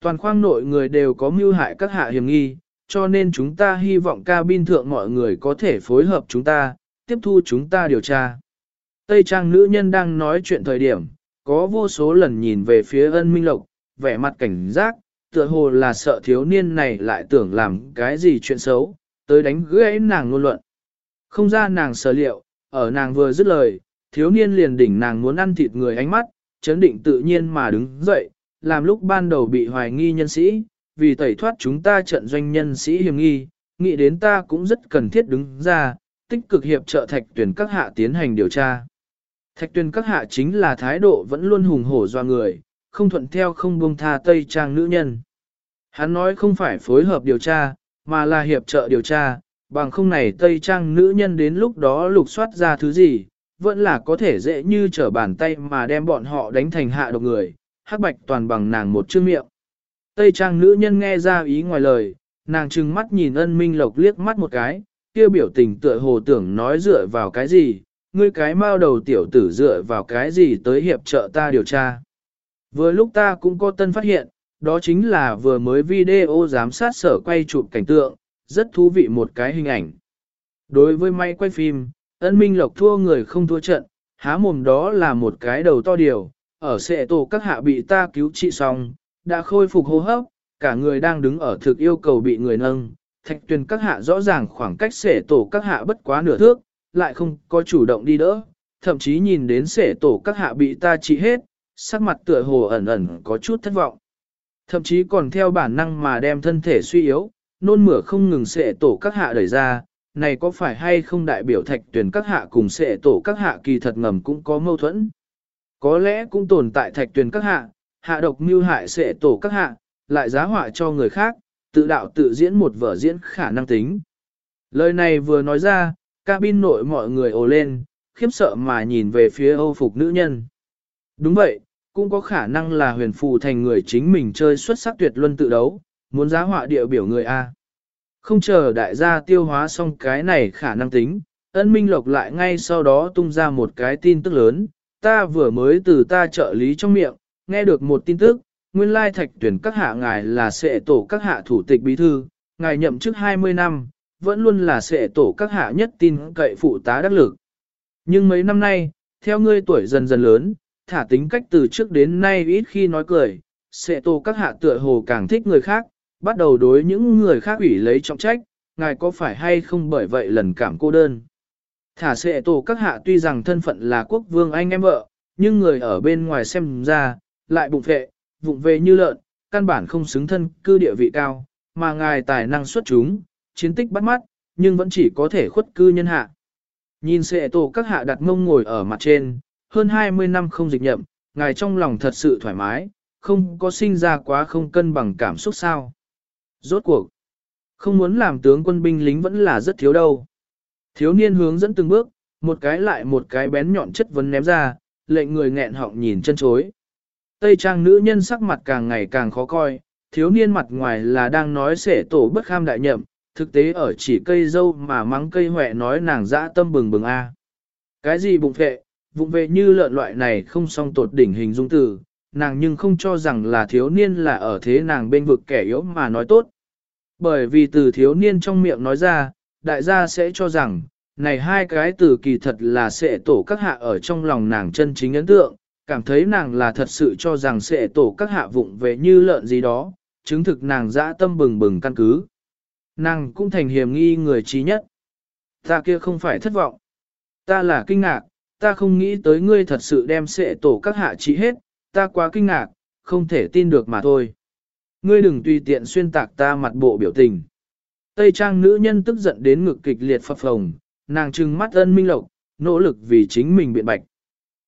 Toàn khoang nội người đều có mưu hại các hạ hiểm nghi, cho nên chúng ta hy vọng cabin thượng mọi người có thể phối hợp chúng ta, tiếp thu chúng ta điều tra. Tây trang nữ nhân đang nói chuyện thời điểm, có vô số lần nhìn về phía ân minh lộc, vẻ mặt cảnh giác, tựa hồ là sợ thiếu niên này lại tưởng làm cái gì chuyện xấu, tới đánh gãy nàng ngôn luận. Không ra nàng sở liệu, ở nàng vừa dứt lời, thiếu niên liền đỉnh nàng muốn ăn thịt người ánh mắt, chấn định tự nhiên mà đứng dậy, làm lúc ban đầu bị hoài nghi nhân sĩ, vì tẩy thoát chúng ta trận doanh nhân sĩ hiểm nghi, nghĩ đến ta cũng rất cần thiết đứng ra, tích cực hiệp trợ thạch tuyển các hạ tiến hành điều tra. Thạch tuyển các hạ chính là thái độ vẫn luôn hùng hổ do người, không thuận theo không buông tha Tây Trang nữ nhân. Hắn nói không phải phối hợp điều tra, mà là hiệp trợ điều tra, bằng không này Tây Trang nữ nhân đến lúc đó lục soát ra thứ gì, vẫn là có thể dễ như trở bàn tay mà đem bọn họ đánh thành hạ độc người, hắc bạch toàn bằng nàng một chữ miệng. Tây trang nữ nhân nghe ra ý ngoài lời, nàng trừng mắt nhìn ân minh lộc liếc mắt một cái, kia biểu tình tựa hồ tưởng nói dựa vào cái gì, ngươi cái mao đầu tiểu tử dựa vào cái gì tới hiệp trợ ta điều tra. Vừa lúc ta cũng có tân phát hiện, đó chính là vừa mới video giám sát sở quay chụp cảnh tượng, rất thú vị một cái hình ảnh. Đối với máy quay phim, ân minh lộc thua người không thua trận, há mồm đó là một cái đầu to điều, ở sệ tổ các hạ bị ta cứu trị xong, đã khôi phục hô hấp, cả người đang đứng ở thực yêu cầu bị người nâng. Thạch tuyên các hạ rõ ràng khoảng cách sệ tổ các hạ bất quá nửa thước, lại không có chủ động đi đỡ, thậm chí nhìn đến sệ tổ các hạ bị ta trị hết, sắc mặt tựa hồ ẩn ẩn có chút thất vọng. Thậm chí còn theo bản năng mà đem thân thể suy yếu, nôn mửa không ngừng sệ tổ các hạ đẩy ra, này có phải hay không đại biểu thạch tuyển các hạ cùng sệ tổ các hạ kỳ thật ngầm cũng có mâu thuẫn. Có lẽ cũng tồn tại thạch tuyển các hạ, hạ độc mưu hại sệ tổ các hạ, lại giá họa cho người khác, tự đạo tự diễn một vở diễn khả năng tính. Lời này vừa nói ra, cabin nội mọi người ồ lên, khiếp sợ mà nhìn về phía Âu phục nữ nhân. Đúng vậy, cũng có khả năng là huyền phù thành người chính mình chơi xuất sắc tuyệt luân tự đấu, muốn giá họa địa biểu người A. Không chờ đại gia tiêu hóa xong cái này khả năng tính, ân minh lộc lại ngay sau đó tung ra một cái tin tức lớn, ta vừa mới từ ta trợ lý trong miệng, nghe được một tin tức, nguyên lai thạch tuyển các hạ ngài là sệ tổ các hạ thủ tịch bí thư, ngài nhậm chức 20 năm, vẫn luôn là sệ tổ các hạ nhất tin cậy phụ tá đắc lực. Nhưng mấy năm nay, theo ngươi tuổi dần dần lớn, thả tính cách từ trước đến nay ít khi nói cười, sệ Tô các hạ tựa hồ càng thích người khác, bắt đầu đối những người khác ủy lấy trọng trách, ngài có phải hay không bởi vậy lần cảm cô đơn. Thả sệ tổ các hạ tuy rằng thân phận là quốc vương anh em vợ, nhưng người ở bên ngoài xem ra, lại bụng vệ, vụng về như lợn, căn bản không xứng thân cư địa vị cao, mà ngài tài năng xuất chúng, chiến tích bắt mắt, nhưng vẫn chỉ có thể khuất cư nhân hạ. Nhìn sệ tổ các hạ đặt mông ngồi ở mặt trên, hơn 20 năm không dịch nhậm, ngài trong lòng thật sự thoải mái, không có sinh ra quá không cân bằng cảm xúc sao. Rốt cuộc, không muốn làm tướng quân binh lính vẫn là rất thiếu đâu. Thiếu niên hướng dẫn từng bước, một cái lại một cái bén nhọn chất vấn ném ra, lệnh người nghẹn họng nhìn chân chối. Tây trang nữ nhân sắc mặt càng ngày càng khó coi, thiếu niên mặt ngoài là đang nói sể tổ bất kham đại nhậm, Thực tế ở chỉ cây dâu mà mắng cây huệ nói nàng dã tâm bừng bừng a. Cái gì bụng vệ, Vụng vệ như lợn loại này không song tột đỉnh hình dung từ, nàng nhưng không cho rằng là thiếu niên là ở thế nàng bên vực kẻ yếu mà nói tốt. Bởi vì từ thiếu niên trong miệng nói ra, đại gia sẽ cho rằng, này hai cái từ kỳ thật là sẽ tổ các hạ ở trong lòng nàng chân chính ấn tượng, cảm thấy nàng là thật sự cho rằng sẽ tổ các hạ vụng về như lợn gì đó, chứng thực nàng dã tâm bừng bừng căn cứ. Nàng cũng thành hiểm nghi người trí nhất. Ta kia không phải thất vọng. Ta là kinh ngạc, ta không nghĩ tới ngươi thật sự đem sệ tổ các hạ trị hết, ta quá kinh ngạc, không thể tin được mà thôi. Ngươi đừng tùy tiện xuyên tạc ta mặt bộ biểu tình. Tây trang nữ nhân tức giận đến ngực kịch liệt phập phồng, nàng trừng mắt ân minh lộc, nỗ lực vì chính mình biện bạch.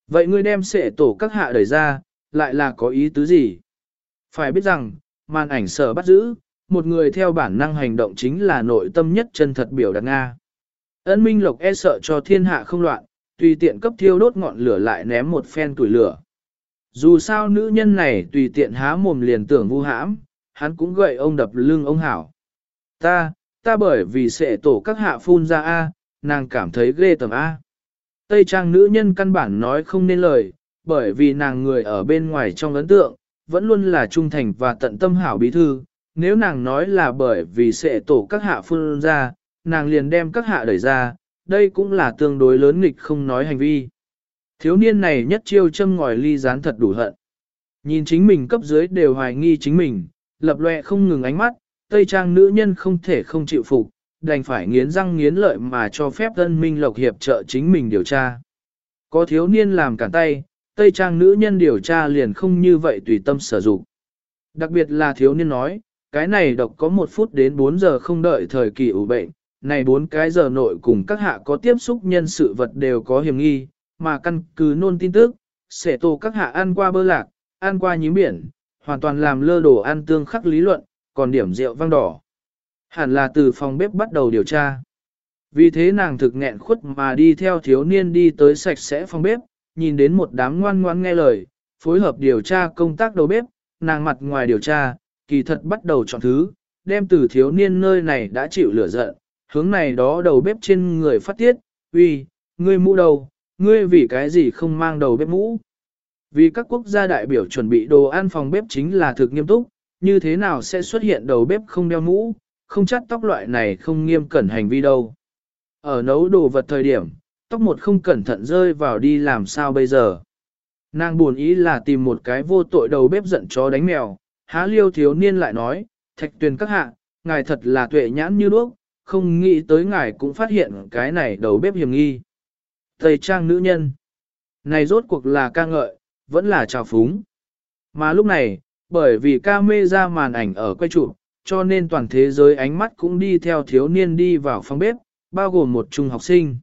Vậy ngươi đem sệ tổ các hạ đẩy ra, lại là có ý tứ gì? Phải biết rằng, màn ảnh sở bắt giữ, một người theo bản năng hành động chính là nội tâm nhất chân thật biểu đạt Nga. Ân minh lộc e sợ cho thiên hạ không loạn, tùy tiện cấp thiêu đốt ngọn lửa lại ném một phen tuổi lửa. Dù sao nữ nhân này tùy tiện há mồm liền tưởng vu hãm, hắn cũng gậy ông đập lưng ông hảo. Ta, ta bởi vì sẽ tổ các hạ phun ra A, nàng cảm thấy ghê tầm A. Tây trang nữ nhân căn bản nói không nên lời, bởi vì nàng người ở bên ngoài trong ấn tượng, vẫn luôn là trung thành và tận tâm hảo bí thư. Nếu nàng nói là bởi vì sẽ tổ các hạ phun ra, nàng liền đem các hạ đẩy ra, đây cũng là tương đối lớn nghịch không nói hành vi. Thiếu niên này nhất chiêu châm ngòi ly gián thật đủ hận. Nhìn chính mình cấp dưới đều hoài nghi chính mình, lập loe không ngừng ánh mắt, Tây Trang nữ nhân không thể không chịu phục, đành phải nghiến răng nghiến lợi mà cho phép tân minh lộc hiệp trợ chính mình điều tra. Có thiếu niên làm cản tay, Tây Trang nữ nhân điều tra liền không như vậy tùy tâm sử dụng. Đặc biệt là thiếu niên nói, cái này độc có một phút đến 4 giờ không đợi thời kỳ ủ bệnh, này bốn cái giờ nội cùng các hạ có tiếp xúc nhân sự vật đều có hiểm nghi, mà căn cứ nôn tin tức, sẽ tổ các hạ ăn qua bơ lạc, ăn qua nhím biển, hoàn toàn làm lơ đồ ăn tương khắc lý luận, còn điểm rượu vang đỏ. Hẳn là từ phòng bếp bắt đầu điều tra. Vì thế nàng thực nghẹn khuất mà đi theo thiếu niên đi tới sạch sẽ phòng bếp, nhìn đến một đám ngoan ngoan nghe lời, phối hợp điều tra công tác đầu bếp, nàng mặt ngoài điều tra, kỳ thật bắt đầu chọn thứ, đem từ thiếu niên nơi này đã chịu lửa giận, hướng này đó đầu bếp trên người phát tiết, uy, ngươi mũ đầu, ngươi vì cái gì không mang đầu bếp mũ. Vì các quốc gia đại biểu chuẩn bị đồ ăn phòng bếp chính là thực nghiêm túc, như thế nào sẽ xuất hiện đầu bếp không đeo mũ, không chắt tóc loại này không nghiêm cẩn hành vi đâu. Ở nấu đồ vật thời điểm, tóc một không cẩn thận rơi vào đi làm sao bây giờ. Nàng buồn ý là tìm một cái vô tội đầu bếp giận chó đánh mèo, há liêu thiếu niên lại nói, thạch tuyền các hạ, ngài thật là tuệ nhãn như đuốc, không nghĩ tới ngài cũng phát hiện cái này đầu bếp hiểm nghi. Tây trang nữ nhân. Này rốt cuộc là ca ngợi, vẫn là trào phúng. Mà lúc này, bởi vì ca mê ra màn ảnh ở quay trụ, cho nên toàn thế giới ánh mắt cũng đi theo thiếu niên đi vào phòng bếp, bao gồm một trung học sinh.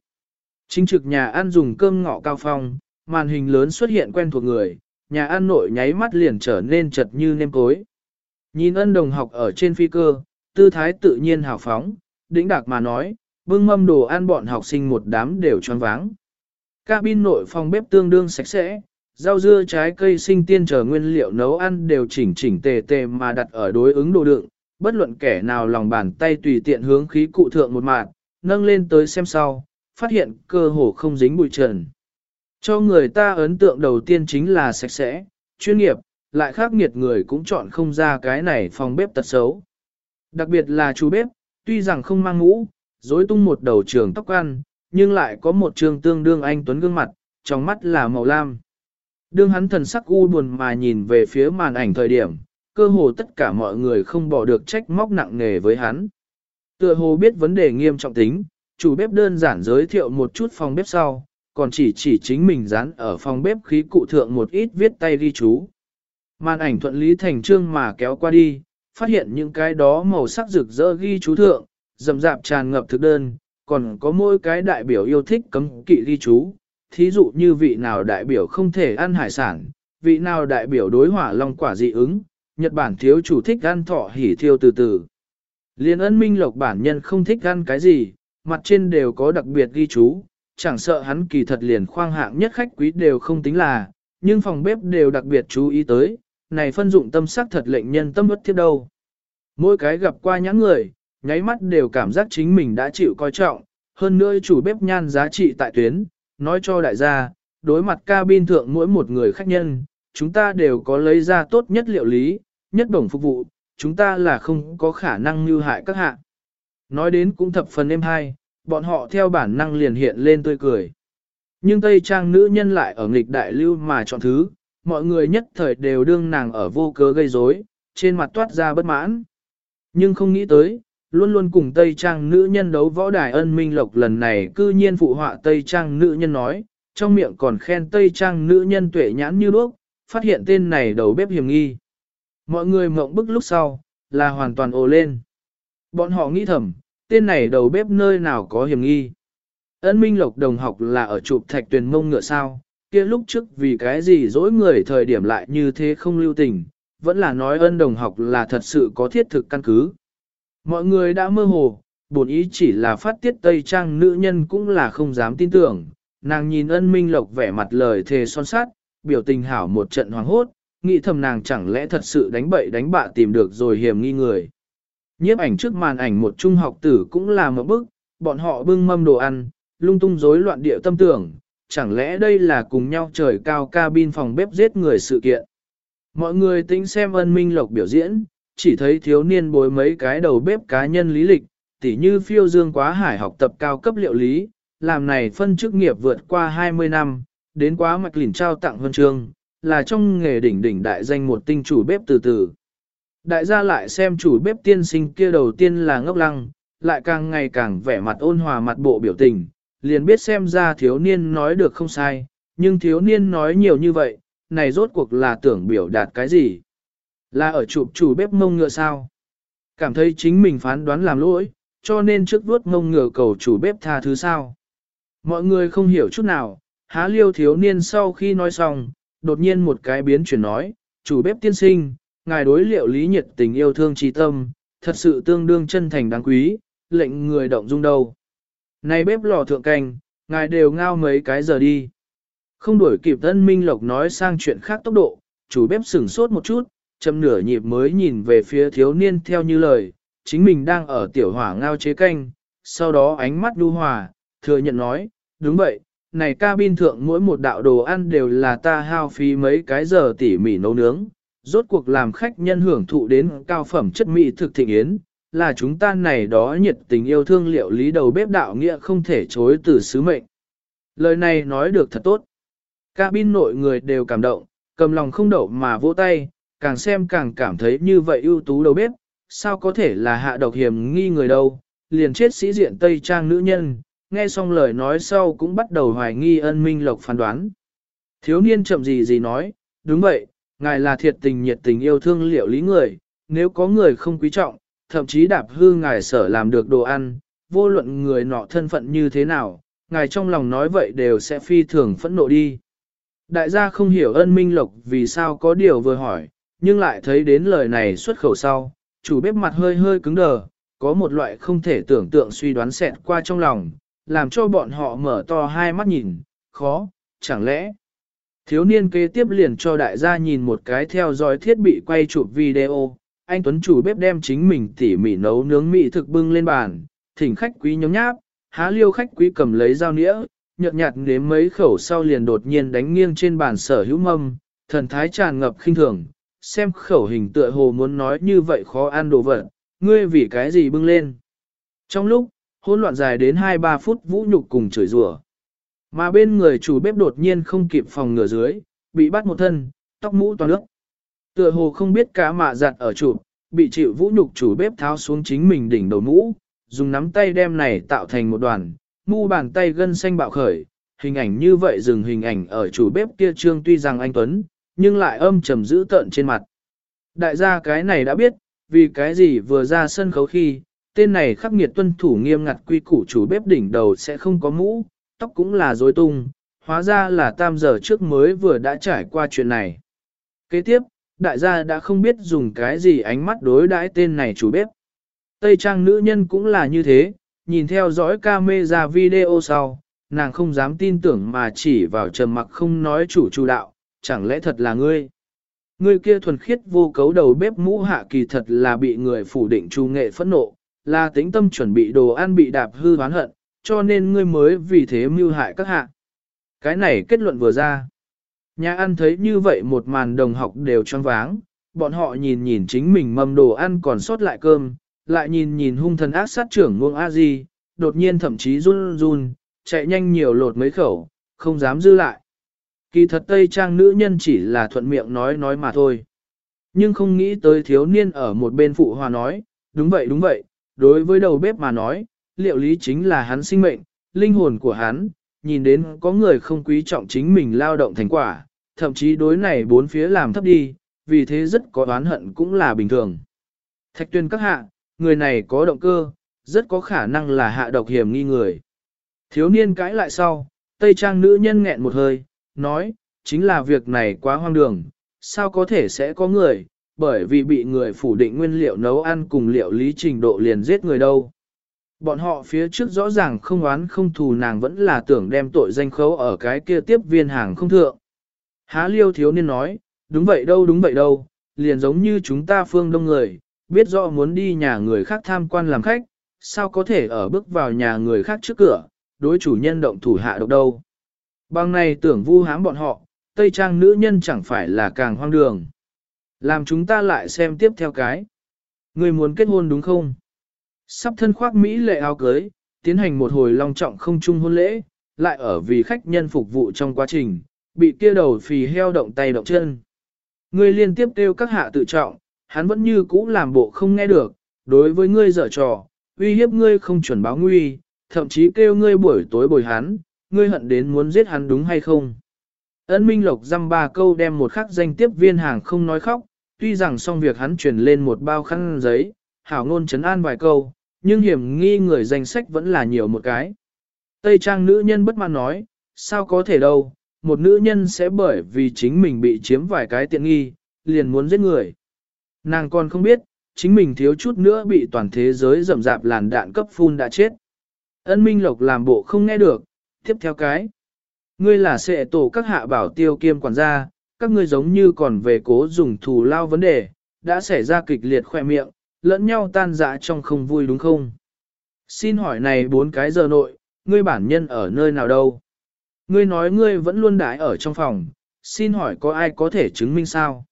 Chính trực nhà ăn dùng cơm ngọ cao phong, màn hình lớn xuất hiện quen thuộc người, nhà ăn nội nháy mắt liền trở nên chật như nêm cối. Nhìn ân đồng học ở trên phi cơ, tư thái tự nhiên hào phóng, đĩnh đạc mà nói, bưng mâm đồ ăn bọn học sinh một đám đều choáng váng. Cabin nội phòng bếp tương đương sạch sẽ, rau dưa trái cây sinh tiên chờ nguyên liệu nấu ăn đều chỉnh chỉnh tề tề mà đặt ở đối ứng đồ đựng, bất luận kẻ nào lòng bàn tay tùy tiện hướng khí cụ thượng một mạng, nâng lên tới xem sau, phát hiện cơ hồ không dính bụi trần. Cho người ta ấn tượng đầu tiên chính là sạch sẽ, chuyên nghiệp, lại khác nghiệt người cũng chọn không ra cái này phòng bếp tật xấu. Đặc biệt là chú bếp, tuy rằng không mang mũ, dối tung một đầu trường tóc ăn, nhưng lại có một trường tương đương anh tuấn gương mặt, trong mắt là màu lam. Đương hắn thần sắc u buồn mà nhìn về phía màn ảnh thời điểm, cơ hồ tất cả mọi người không bỏ được trách móc nặng nề với hắn. Tựa hồ biết vấn đề nghiêm trọng tính, chủ bếp đơn giản giới thiệu một chút phòng bếp sau, còn chỉ chỉ chính mình dán ở phòng bếp khí cụ thượng một ít viết tay ghi chú. Màn ảnh thuận lý thành trương mà kéo qua đi, phát hiện những cái đó màu sắc rực rỡ ghi chú thượng, rầm rạp tràn ngập thực đơn, còn có mỗi cái đại biểu yêu thích cấm kỵ ghi chú, thí dụ như vị nào đại biểu không thể ăn hải sản, vị nào đại biểu đối hỏa long quả dị ứng, Nhật Bản thiếu chủ thích ăn thọ hỉ thiêu từ từ. Liên ân minh lộc bản nhân không thích ăn cái gì, mặt trên đều có đặc biệt ghi chú, chẳng sợ hắn kỳ thật liền khoang hạng nhất khách quý đều không tính là, nhưng phòng bếp đều đặc biệt chú ý tới, này phân dụng tâm sắc thật lệnh nhân tâm bất thiết đâu. Mỗi cái gặp qua nhãn người, nháy mắt đều cảm giác chính mình đã chịu coi trọng, hơn nữa chủ bếp nhan giá trị tại tuyến, nói cho đại gia, đối mặt cabin thượng mỗi một người khách nhân, chúng ta đều có lấy ra tốt nhất liệu lý, nhất bổng phục vụ, chúng ta là không có khả năng như hại các hạ. Nói đến cũng thập phần êm hay, bọn họ theo bản năng liền hiện lên tươi cười. Nhưng Tây Trang nữ nhân lại ở nghịch đại lưu mà chọn thứ, mọi người nhất thời đều đương nàng ở vô cớ gây rối, trên mặt toát ra bất mãn. Nhưng không nghĩ tới, luôn luôn cùng Tây Trang nữ nhân đấu võ đài ân minh lộc lần này cư nhiên phụ họa Tây Trang nữ nhân nói, trong miệng còn khen Tây Trang nữ nhân tuệ nhãn như đuốc, phát hiện tên này đầu bếp hiểm nghi. Mọi người mộng bức lúc sau, là hoàn toàn ồ lên. Bọn họ nghĩ thầm, tên này đầu bếp nơi nào có hiểm nghi. Ân Minh Lộc đồng học là ở chụp thạch tuyển mông ngựa sao, kia lúc trước vì cái gì dỗi người thời điểm lại như thế không lưu tình, vẫn là nói ân đồng học là thật sự có thiết thực căn cứ. Mọi người đã mơ hồ, bổn ý chỉ là phát tiết tây trang nữ nhân cũng là không dám tin tưởng, nàng nhìn ân Minh Lộc vẻ mặt lời thề son sát, biểu tình hảo một trận hoàng hốt, nghĩ thầm nàng chẳng lẽ thật sự đánh bậy đánh bạ tìm được rồi hiểm nghi người. Nhiếp ảnh trước màn ảnh một trung học tử cũng là một bức, bọn họ bưng mâm đồ ăn, lung tung rối loạn địa tâm tưởng, chẳng lẽ đây là cùng nhau trời cao cabin phòng bếp giết người sự kiện. Mọi người tính xem ân minh lộc biểu diễn, chỉ thấy thiếu niên bối mấy cái đầu bếp cá nhân lý lịch, tỉ như phiêu dương quá hải học tập cao cấp liệu lý, làm này phân chức nghiệp vượt qua 20 năm, đến quá mạch lỉnh trao tặng huân chương, là trong nghề đỉnh đỉnh đại danh một tinh chủ bếp từ từ. Đại gia lại xem chủ bếp tiên sinh kia đầu tiên là ngốc lăng, lại càng ngày càng vẻ mặt ôn hòa mặt bộ biểu tình, liền biết xem ra thiếu niên nói được không sai, nhưng thiếu niên nói nhiều như vậy, này rốt cuộc là tưởng biểu đạt cái gì? Là ở chụp chủ bếp mông ngựa sao? Cảm thấy chính mình phán đoán làm lỗi, cho nên trước vuốt mông ngựa cầu chủ bếp tha thứ sao? Mọi người không hiểu chút nào, há liêu thiếu niên sau khi nói xong, đột nhiên một cái biến chuyển nói, chủ bếp tiên sinh, ngài đối liệu lý nhiệt tình yêu thương trí tâm, thật sự tương đương chân thành đáng quý, lệnh người động dung đâu. Này bếp lò thượng canh, ngài đều ngao mấy cái giờ đi. Không đuổi kịp tân minh lộc nói sang chuyện khác tốc độ, chủ bếp sửng sốt một chút, chậm nửa nhịp mới nhìn về phía thiếu niên theo như lời, chính mình đang ở tiểu hỏa ngao chế canh, sau đó ánh mắt đu hòa, thừa nhận nói, đúng vậy, này cabin thượng mỗi một đạo đồ ăn đều là ta hao phí mấy cái giờ tỉ mỉ nấu nướng, rốt cuộc làm khách nhân hưởng thụ đến cao phẩm chất mỹ thực thịnh yến, là chúng ta này đó nhiệt tình yêu thương liệu lý đầu bếp đạo nghĩa không thể chối từ sứ mệnh. Lời này nói được thật tốt. Cabin nội người đều cảm động, cầm lòng không đậu mà vỗ tay, càng xem càng cảm thấy như vậy ưu tú đầu bếp, sao có thể là hạ độc hiểm nghi người đâu, liền chết sĩ diện Tây Trang nữ nhân, nghe xong lời nói sau cũng bắt đầu hoài nghi ân minh lộc phán đoán. Thiếu niên chậm gì gì nói, đúng vậy, ngài là thiệt tình nhiệt tình yêu thương liệu lý người, nếu có người không quý trọng, thậm chí đạp hư ngài sở làm được đồ ăn, vô luận người nọ thân phận như thế nào, ngài trong lòng nói vậy đều sẽ phi thường phẫn nộ đi. Đại gia không hiểu ân minh lộc vì sao có điều vừa hỏi, nhưng lại thấy đến lời này xuất khẩu sau, chủ bếp mặt hơi hơi cứng đờ, có một loại không thể tưởng tượng suy đoán xẹt qua trong lòng, làm cho bọn họ mở to hai mắt nhìn, khó, chẳng lẽ. Thiếu niên kế tiếp liền cho đại gia nhìn một cái theo dõi thiết bị quay chụp video, anh Tuấn chủ bếp đem chính mình tỉ mỉ nấu nướng mỹ thực bưng lên bàn, thỉnh khách quý nhóm nháp, há liêu khách quý cầm lấy dao nĩa, nhợt nhạt nếm mấy khẩu sau liền đột nhiên đánh nghiêng trên bàn sở hữu mâm, thần thái tràn ngập khinh thường, xem khẩu hình tựa hồ muốn nói như vậy khó ăn đồ vật, ngươi vì cái gì bưng lên. Trong lúc, hỗn loạn dài đến 2-3 phút vũ nhục cùng chửi rủa. Mà bên người chủ bếp đột nhiên không kịp phòng ngừa dưới, bị bắt một thân, tóc mũ toàn nước. Tựa hồ không biết cả mạ giặt ở chủ, bị chịu vũ nhục chủ bếp tháo xuống chính mình đỉnh đầu mũ, dùng nắm tay đem này tạo thành một đoàn, mu bàn tay gân xanh bạo khởi, hình ảnh như vậy dừng hình ảnh ở chủ bếp kia trương tuy rằng anh Tuấn, nhưng lại âm trầm giữ tợn trên mặt. Đại gia cái này đã biết, vì cái gì vừa ra sân khấu khi, tên này khắc nghiệt tuân thủ nghiêm ngặt quy củ chủ bếp đỉnh đầu sẽ không có mũ, tóc cũng là rối tung, hóa ra là tam giờ trước mới vừa đã trải qua chuyện này. Kế tiếp, đại gia đã không biết dùng cái gì ánh mắt đối đãi tên này chủ bếp. Tây trang nữ nhân cũng là như thế, nhìn theo dõi camera video sau, nàng không dám tin tưởng mà chỉ vào trầm mặc không nói chủ chủ đạo, chẳng lẽ thật là ngươi? Ngươi kia thuần khiết vô cấu đầu bếp mũ hạ kỳ thật là bị người phủ định chu nghệ phẫn nộ, là tính tâm chuẩn bị đồ ăn bị đạp hư hoán hận, cho nên ngươi mới vì thế mưu hại các hạ. Cái này kết luận vừa ra. Nhà ăn thấy như vậy một màn đồng học đều choáng váng, bọn họ nhìn nhìn chính mình mâm đồ ăn còn sót lại cơm, lại nhìn nhìn hung thần ác sát trưởng ngôn a di, đột nhiên thậm chí run run, chạy nhanh nhiều lột mấy khẩu, không dám dư lại. Kỳ thật Tây Trang nữ nhân chỉ là thuận miệng nói nói mà thôi. Nhưng không nghĩ tới thiếu niên ở một bên phụ hòa nói, đúng vậy đúng vậy, đối với đầu bếp mà nói, liệu lý chính là hắn sinh mệnh, linh hồn của hắn, nhìn đến có người không quý trọng chính mình lao động thành quả, thậm chí đối này bốn phía làm thấp đi, vì thế rất có oán hận cũng là bình thường. Thạch tuyên các hạ, người này có động cơ, rất có khả năng là hạ độc hiểm nghi người. Thiếu niên cãi lại sau, Tây Trang nữ nhân nghẹn một hơi, nói, chính là việc này quá hoang đường, sao có thể sẽ có người, bởi vì bị người phủ định nguyên liệu nấu ăn cùng liệu lý trình độ liền giết người đâu. Bọn họ phía trước rõ ràng không oán không thù nàng vẫn là tưởng đem tội danh khấu ở cái kia tiếp viên hàng không thượng. Há liêu thiếu niên nói, đúng vậy đâu đúng vậy đâu, liền giống như chúng ta phương đông người, biết rõ muốn đi nhà người khác tham quan làm khách, sao có thể ở bước vào nhà người khác trước cửa, đối chủ nhân động thủ hạ độc đâu. Bằng này tưởng vu hám bọn họ, Tây Trang nữ nhân chẳng phải là càng hoang đường. Làm chúng ta lại xem tiếp theo cái. Người muốn kết hôn đúng không? Sắp thân khoác Mỹ lệ áo cưới, tiến hành một hồi long trọng không chung hôn lễ, lại ở vì khách nhân phục vụ trong quá trình, bị kia đầu phì heo động tay động chân. Ngươi liên tiếp kêu các hạ tự trọng, hắn vẫn như cũ làm bộ không nghe được, đối với ngươi dở trò, uy hiếp ngươi không chuẩn báo nguy, thậm chí kêu ngươi buổi tối bồi hắn, ngươi hận đến muốn giết hắn đúng hay không. ấn Minh Lộc dăm ba câu đem một khắc danh tiếp viên hàng không nói khóc, tuy rằng xong việc hắn truyền lên một bao khăn giấy, hảo ngôn chấn an vài câu, nhưng hiểm nghi người danh sách vẫn là nhiều một cái. Tây trang nữ nhân bất mãn nói, sao có thể đâu, một nữ nhân sẽ bởi vì chính mình bị chiếm vài cái tiện nghi, liền muốn giết người. Nàng còn không biết, chính mình thiếu chút nữa bị toàn thế giới rầm rạp làn đạn cấp phun đã chết. Ân Minh Lộc làm bộ không nghe được, tiếp theo cái. Ngươi là sệ tổ các hạ bảo tiêu kiêm quản gia, các ngươi giống như còn về cố dùng thù lao vấn đề, đã xảy ra kịch liệt khoe miệng, lẫn nhau tan dã trong không vui đúng không? Xin hỏi này bốn cái giờ nội, ngươi bản nhân ở nơi nào đâu? Ngươi nói ngươi vẫn luôn đãi ở trong phòng, xin hỏi có ai có thể chứng minh sao?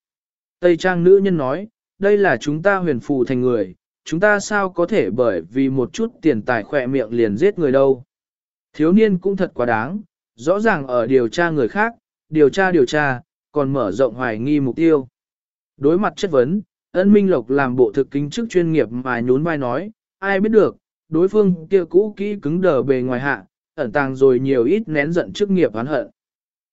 Tây Trang nữ nhân nói, đây là chúng ta huyền phù thành người, chúng ta sao có thể bởi vì một chút tiền tài khỏe miệng liền giết người đâu. Thiếu niên cũng thật quá đáng, rõ ràng ở điều tra người khác, điều tra điều tra, còn mở rộng hoài nghi mục tiêu. Đối mặt chất vấn, ân minh lộc làm bộ thực kính chức chuyên nghiệp mà nhún vai nói, ai biết được, đối phương kia cũ kỹ cứng đờ bề ngoài hạ, ẩn tàng rồi nhiều ít nén giận chức nghiệp oán hận.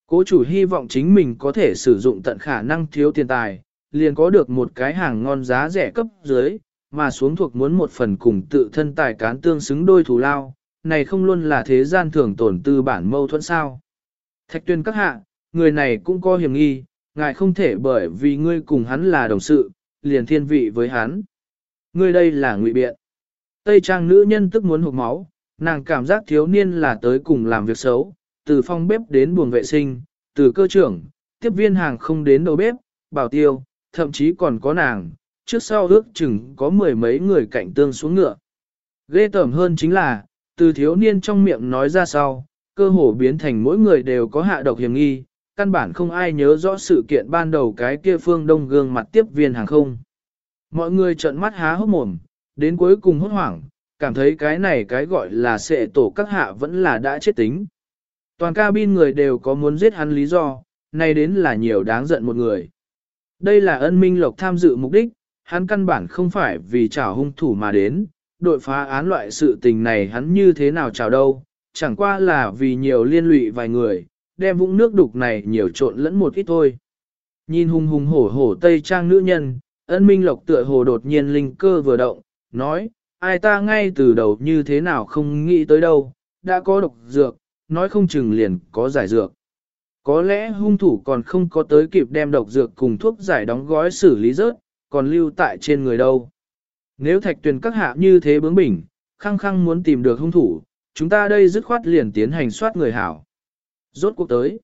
Cố chủ hy vọng chính mình có thể sử dụng tận khả năng thiếu tiền tài, liền có được một cái hàng ngon giá rẻ cấp dưới, mà xuống thuộc muốn một phần cùng tự thân tài cán tương xứng đôi thù lao, này không luôn là thế gian thường tổn tư bản mâu thuẫn sao. Thạch tuyên các hạ, người này cũng có hiểm nghi, ngài không thể bởi vì ngươi cùng hắn là đồng sự, liền thiên vị với hắn. Ngươi đây là ngụy biện. Tây trang nữ nhân tức muốn hụt máu, nàng cảm giác thiếu niên là tới cùng làm việc xấu, từ phòng bếp đến buồng vệ sinh, từ cơ trưởng, tiếp viên hàng không đến đầu bếp, bảo tiêu, thậm chí còn có nàng, trước sau ước chừng có mười mấy người cạnh tương xuống ngựa. Ghê tởm hơn chính là, từ thiếu niên trong miệng nói ra sau, cơ hồ biến thành mỗi người đều có hạ độc hiểm nghi, căn bản không ai nhớ rõ sự kiện ban đầu cái kia phương đông gương mặt tiếp viên hàng không. Mọi người trợn mắt há hốc mồm, đến cuối cùng hốt hoảng, cảm thấy cái này cái gọi là sệ tổ các hạ vẫn là đã chết tính. Toàn cabin người đều có muốn giết hắn lý do, nay đến là nhiều đáng giận một người. Đây là ân minh lộc tham dự mục đích, hắn căn bản không phải vì trảo hung thủ mà đến, đội phá án loại sự tình này hắn như thế nào trào đâu, chẳng qua là vì nhiều liên lụy vài người, đem vũng nước đục này nhiều trộn lẫn một ít thôi. Nhìn hung hùng hổ hổ tây trang nữ nhân, ân minh lộc tựa hồ đột nhiên linh cơ vừa động, nói, ai ta ngay từ đầu như thế nào không nghĩ tới đâu, đã có độc dược, nói không chừng liền có giải dược. Có lẽ hung thủ còn không có tới kịp đem độc dược cùng thuốc giải đóng gói xử lý rớt, còn lưu tại trên người đâu. Nếu thạch tuyền các hạ như thế bướng bỉnh, khăng khăng muốn tìm được hung thủ, chúng ta đây dứt khoát liền tiến hành soát người hảo. Rốt cuộc tới.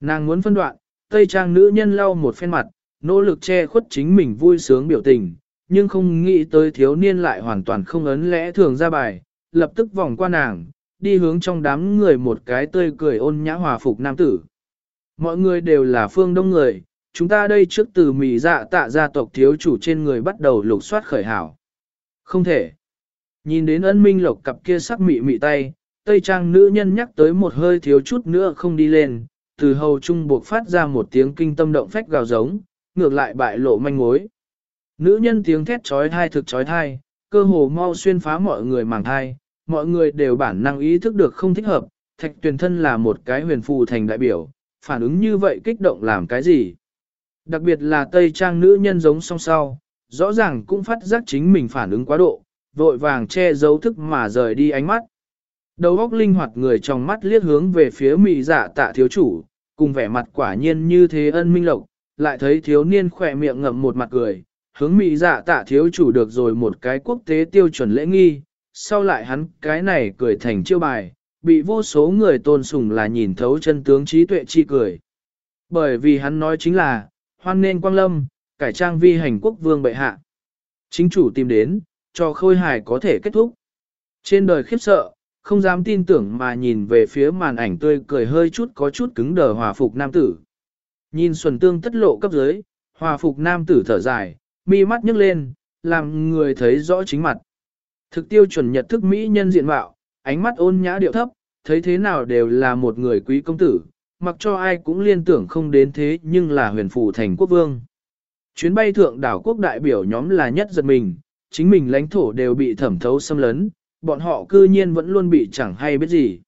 Nàng muốn phân đoạn, tây trang nữ nhân lau một phen mặt, nỗ lực che khuất chính mình vui sướng biểu tình, nhưng không nghĩ tới thiếu niên lại hoàn toàn không ấn lẽ thường ra bài, lập tức vòng qua nàng, đi hướng trong đám người một cái tươi cười ôn nhã hòa phục nam tử. Mọi người đều là phương đông người, chúng ta đây trước từ mì dạ tạ gia tộc thiếu chủ trên người bắt đầu lục soát khởi hảo. Không thể. Nhìn đến ân minh lộc cặp kia sắc mị mị tay, tây trang nữ nhân nhắc tới một hơi thiếu chút nữa không đi lên, từ hầu trung buộc phát ra một tiếng kinh tâm động phách gào giống, ngược lại bại lộ manh mối. Nữ nhân tiếng thét trói thai thực trói thai, cơ hồ mau xuyên phá mọi người màng thai, mọi người đều bản năng ý thức được không thích hợp, thạch tuyển thân là một cái huyền phù thành đại biểu, phản ứng như vậy kích động làm cái gì. Đặc biệt là tây trang nữ nhân giống song sau, rõ ràng cũng phát giác chính mình phản ứng quá độ, vội vàng che giấu thức mà rời đi ánh mắt. Đầu óc linh hoạt người trong mắt liếc hướng về phía mị giả tạ thiếu chủ, cùng vẻ mặt quả nhiên như thế ân minh lộc, lại thấy thiếu niên khỏe miệng ngậm một mặt cười, hướng mỹ dạ tạ thiếu chủ được rồi một cái quốc tế tiêu chuẩn lễ nghi, sau lại hắn cái này cười thành chiêu bài, bị vô số người tôn sùng là nhìn thấu chân tướng trí tuệ chi cười. Bởi vì hắn nói chính là, hoan nên quang lâm, cải trang vi hành quốc vương bệ hạ. Chính chủ tìm đến, cho khôi hài có thể kết thúc. Trên đời khiếp sợ, không dám tin tưởng mà nhìn về phía màn ảnh tươi cười hơi chút có chút cứng đờ hòa phục nam tử. Nhìn xuân tương tất lộ cấp dưới, hòa phục nam tử thở dài, mi mắt nhấc lên, làm người thấy rõ chính mặt. Thực tiêu chuẩn nhật thức Mỹ nhân diện mạo, ánh mắt ôn nhã điệu thấp, thấy thế nào đều là một người quý công tử, mặc cho ai cũng liên tưởng không đến thế nhưng là huyền phủ thành quốc vương. Chuyến bay thượng đảo quốc đại biểu nhóm là nhất giật mình, chính mình lãnh thổ đều bị thẩm thấu xâm lấn, bọn họ cư nhiên vẫn luôn bị chẳng hay biết gì.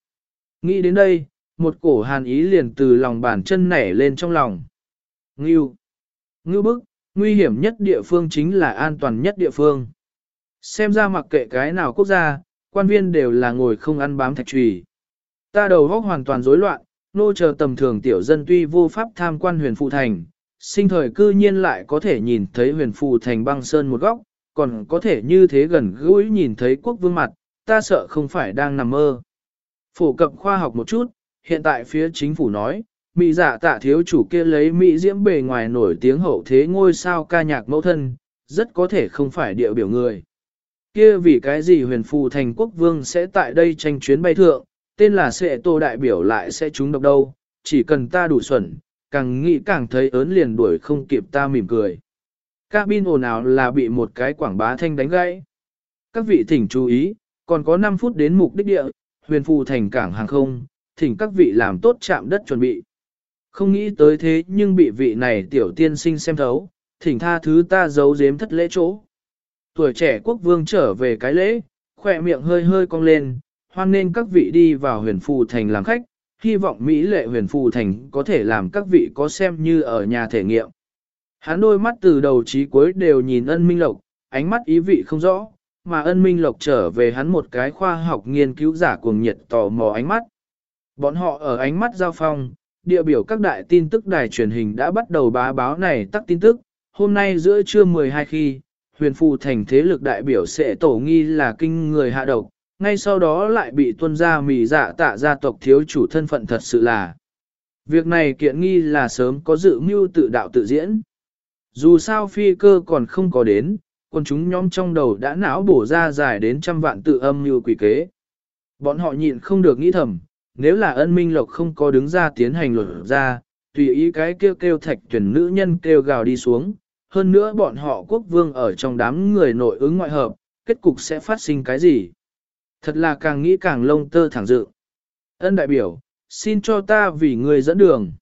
Nghĩ đến đây, một cổ hàn ý liền từ lòng bàn chân nảy lên trong lòng. Ngưu! Ngưu bức, nguy hiểm nhất địa phương chính là an toàn nhất địa phương. Xem ra mặc kệ cái nào quốc gia, quan viên đều là ngồi không ăn bám thạch trùy. Ta đầu góc hoàn toàn rối loạn, nô chờ tầm thường tiểu dân tuy vô pháp tham quan huyền phụ thành, sinh thời cư nhiên lại có thể nhìn thấy huyền phụ thành băng sơn một góc, còn có thể như thế gần gũi nhìn thấy quốc vương mặt, ta sợ không phải đang nằm mơ. Phổ cập khoa học một chút, hiện tại phía chính phủ nói, Mỹ giả dạ tạ thiếu chủ kia lấy Mỹ diễm bề ngoài nổi tiếng hậu thế ngôi sao ca nhạc mẫu thân, rất có thể không phải địa biểu người. Kia vì cái gì huyền phù thành quốc vương sẽ tại đây tranh chuyến bay thượng, tên là sẽ tô đại biểu lại sẽ trúng độc đâu, chỉ cần ta đủ xuẩn, càng nghĩ càng thấy ớn liền đuổi không kịp ta mỉm cười. Cabin ồn ào là bị một cái quảng bá thanh đánh gãy. Các vị thỉnh chú ý, còn có 5 phút đến mục đích địa, huyền phù thành cảng hàng không, thỉnh các vị làm tốt chạm đất chuẩn bị. Không nghĩ tới thế nhưng bị vị này tiểu tiên sinh xem thấu, thỉnh tha thứ ta giấu giếm thất lễ chỗ. Tuổi trẻ quốc vương trở về cái lễ, khỏe miệng hơi hơi cong lên, hoan nên các vị đi vào huyền phù thành làm khách, hy vọng Mỹ lệ huyền phù thành có thể làm các vị có xem như ở nhà thể nghiệm. Hắn đôi mắt từ đầu chí cuối đều nhìn ân minh lộc, ánh mắt ý vị không rõ, mà ân minh lộc trở về hắn một cái khoa học nghiên cứu giả cuồng nhiệt tò mò ánh mắt. Bọn họ ở ánh mắt giao phong, địa biểu các đại tin tức đài truyền hình đã bắt đầu bá báo này tắt tin tức, hôm nay giữa trưa 12 khi, huyền phù thành thế lực đại biểu sẽ tổ nghi là kinh người hạ độc, ngay sau đó lại bị tuân ra mì dạ tạ gia tộc thiếu chủ thân phận thật sự là. Việc này kiện nghi là sớm có dự mưu tự đạo tự diễn. Dù sao phi cơ còn không có đến, còn chúng nhóm trong đầu đã não bổ ra dài đến trăm vạn tự âm như quỷ kế. Bọn họ nhịn không được nghĩ thầm, nếu là ân minh lộc không có đứng ra tiến hành luật ra, tùy ý cái kêu kêu thạch tuyển nữ nhân kêu gào đi xuống, hơn nữa bọn họ quốc vương ở trong đám người nội ứng ngoại hợp, kết cục sẽ phát sinh cái gì? Thật là càng nghĩ càng lông tơ thẳng dự. Ân đại biểu, xin cho ta vì người dẫn đường.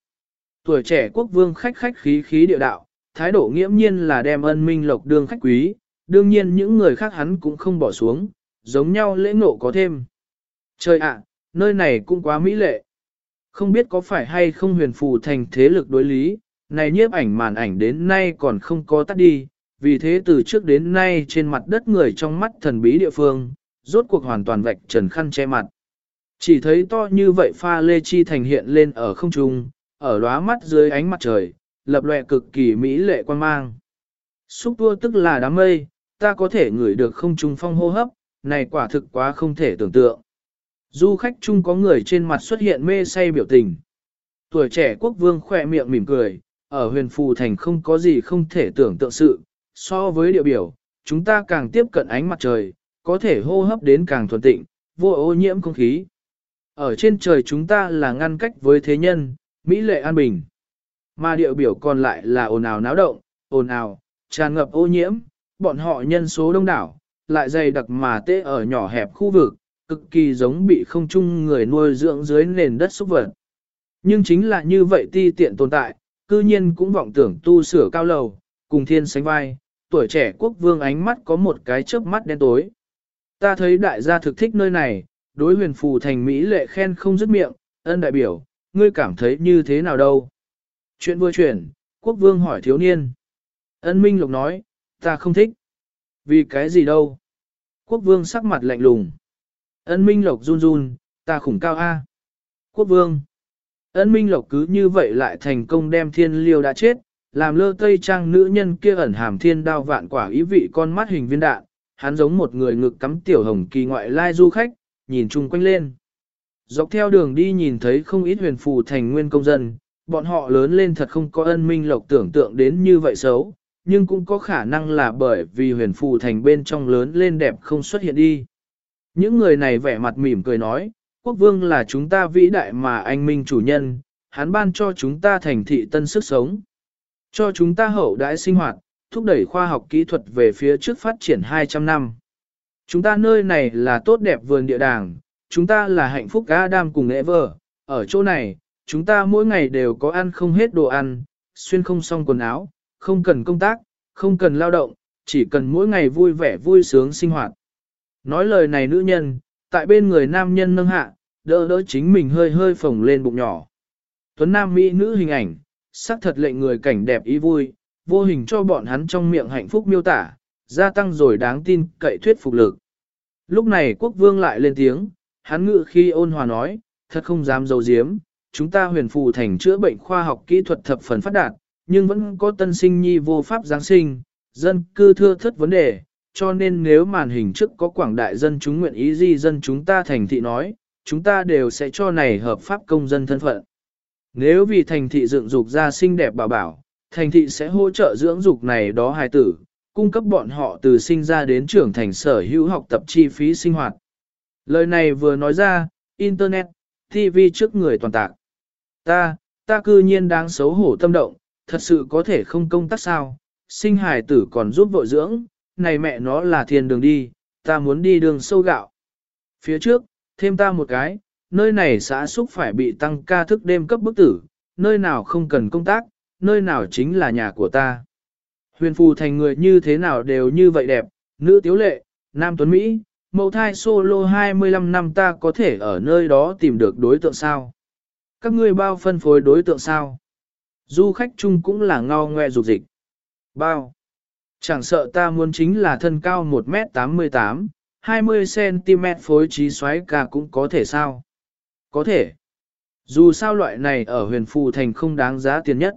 Tuổi trẻ quốc vương khách khách khí khí địa đạo, thái độ nghiễm nhiên là đem ân minh lộc đương khách quý, đương nhiên những người khác hắn cũng không bỏ xuống, giống nhau lễ ngộ có thêm. Trời ạ, nơi này cũng quá mỹ lệ. Không biết có phải hay không huyền phù thành thế lực đối lý, này nhiếp ảnh màn ảnh đến nay còn không có tắt đi, vì thế từ trước đến nay trên mặt đất người trong mắt thần bí địa phương, rốt cuộc hoàn toàn vạch trần khăn che mặt. Chỉ thấy to như vậy pha lê chi thành hiện lên ở không trung, ở lóa mắt dưới ánh mặt trời, lập lệ cực kỳ mỹ lệ quan mang. Xúc tua tức là đám mây, ta có thể ngửi được không trung phong hô hấp, này quả thực quá không thể tưởng tượng. Du khách chung có người trên mặt xuất hiện mê say biểu tình. Tuổi trẻ quốc vương khỏe miệng mỉm cười, ở huyền phù thành không có gì không thể tưởng tượng sự, so với địa biểu, chúng ta càng tiếp cận ánh mặt trời, có thể hô hấp đến càng thuần tịnh, vô ô nhiễm không khí. Ở trên trời chúng ta là ngăn cách với thế nhân, mỹ lệ an bình. Mà địa biểu còn lại là ồn ào náo động, ồn ào, tràn ngập ô nhiễm, bọn họ nhân số đông đảo, lại dày đặc mà tê ở nhỏ hẹp khu vực, cực kỳ giống bị không chung người nuôi dưỡng dưới nền đất xúc vật. Nhưng chính là như vậy ti tiện tồn tại, cư nhiên cũng vọng tưởng tu sửa cao lầu, cùng thiên sánh vai, tuổi trẻ quốc vương ánh mắt có một cái chớp mắt đen tối. Ta thấy đại gia thực thích nơi này, đối huyền phù thành Mỹ lệ khen không dứt miệng, ân đại biểu, ngươi cảm thấy như thế nào đâu? Chuyện vừa chuyển, quốc vương hỏi thiếu niên. Ân Minh Lộc nói, ta không thích. Vì cái gì đâu? Quốc vương sắc mặt lạnh lùng. Ân Minh Lộc run run, ta khủng cao A. Quốc vương. Ân Minh Lộc cứ như vậy lại thành công đem thiên liêu đã chết, làm lơ tây trang nữ nhân kia ẩn hàm thiên đao vạn quả ý vị con mắt hình viên đạn, hắn giống một người ngực cắm tiểu hồng kỳ ngoại lai du khách, nhìn chung quanh lên. Dọc theo đường đi nhìn thấy không ít huyền phù thành nguyên công dân, bọn họ lớn lên thật không có ân minh lộc tưởng tượng đến như vậy xấu, nhưng cũng có khả năng là bởi vì huyền phù thành bên trong lớn lên đẹp không xuất hiện đi. Những người này vẻ mặt mỉm cười nói, quốc vương là chúng ta vĩ đại mà anh minh chủ nhân, hắn ban cho chúng ta thành thị tân sức sống. Cho chúng ta hậu đãi sinh hoạt, thúc đẩy khoa học kỹ thuật về phía trước phát triển 200 năm. Chúng ta nơi này là tốt đẹp vườn địa đàng, chúng ta là hạnh phúc Adam cùng Ever, ở chỗ này, chúng ta mỗi ngày đều có ăn không hết đồ ăn, xuyên không xong quần áo, không cần công tác, không cần lao động, chỉ cần mỗi ngày vui vẻ vui sướng sinh hoạt. Nói lời này nữ nhân, tại bên người nam nhân nâng hạ, đỡ đỡ chính mình hơi hơi phồng lên bụng nhỏ. Tuấn nam mỹ nữ hình ảnh, sắc thật lệnh người cảnh đẹp ý vui, vô hình cho bọn hắn trong miệng hạnh phúc miêu tả, gia tăng rồi đáng tin cậy thuyết phục lực. Lúc này quốc vương lại lên tiếng, hắn ngự khi ôn hòa nói, thật không dám dầu diếm, chúng ta huyền phù thành chữa bệnh khoa học kỹ thuật thập phần phát đạt, nhưng vẫn có tân sinh nhi vô pháp Giáng sinh, dân cư thưa thất vấn đề, cho nên nếu màn hình trước có quảng đại dân chúng nguyện ý di dân chúng ta thành thị nói, chúng ta đều sẽ cho này hợp pháp công dân thân phận. Nếu vì thành thị dựng dục ra xinh đẹp bảo bảo, thành thị sẽ hỗ trợ dưỡng dục này đó hài tử, cung cấp bọn họ từ sinh ra đến trưởng thành sở hữu học tập chi phí sinh hoạt. Lời này vừa nói ra, Internet, TV trước người toàn tạc. Ta, ta cư nhiên đáng xấu hổ tâm động, thật sự có thể không công tác sao, sinh hài tử còn giúp vội dưỡng, này mẹ nó là thiên đường đi, ta muốn đi đường sâu gạo. Phía trước, thêm ta một cái, nơi này xã xúc phải bị tăng ca thức đêm cấp bức tử, nơi nào không cần công tác, nơi nào chính là nhà của ta. Huyền phù thành người như thế nào đều như vậy đẹp, nữ tiếu lệ, nam tuấn Mỹ, mẫu thai solo 25 năm ta có thể ở nơi đó tìm được đối tượng sao. Các ngươi bao phân phối đối tượng sao? Du khách chung cũng là ngao ngoe dục dịch. Bao. Chẳng sợ ta muốn chính là thân cao 1m88, 20cm phối trí xoáy ca cũng có thể sao? Có thể. Dù sao loại này ở huyền phù thành không đáng giá tiền nhất.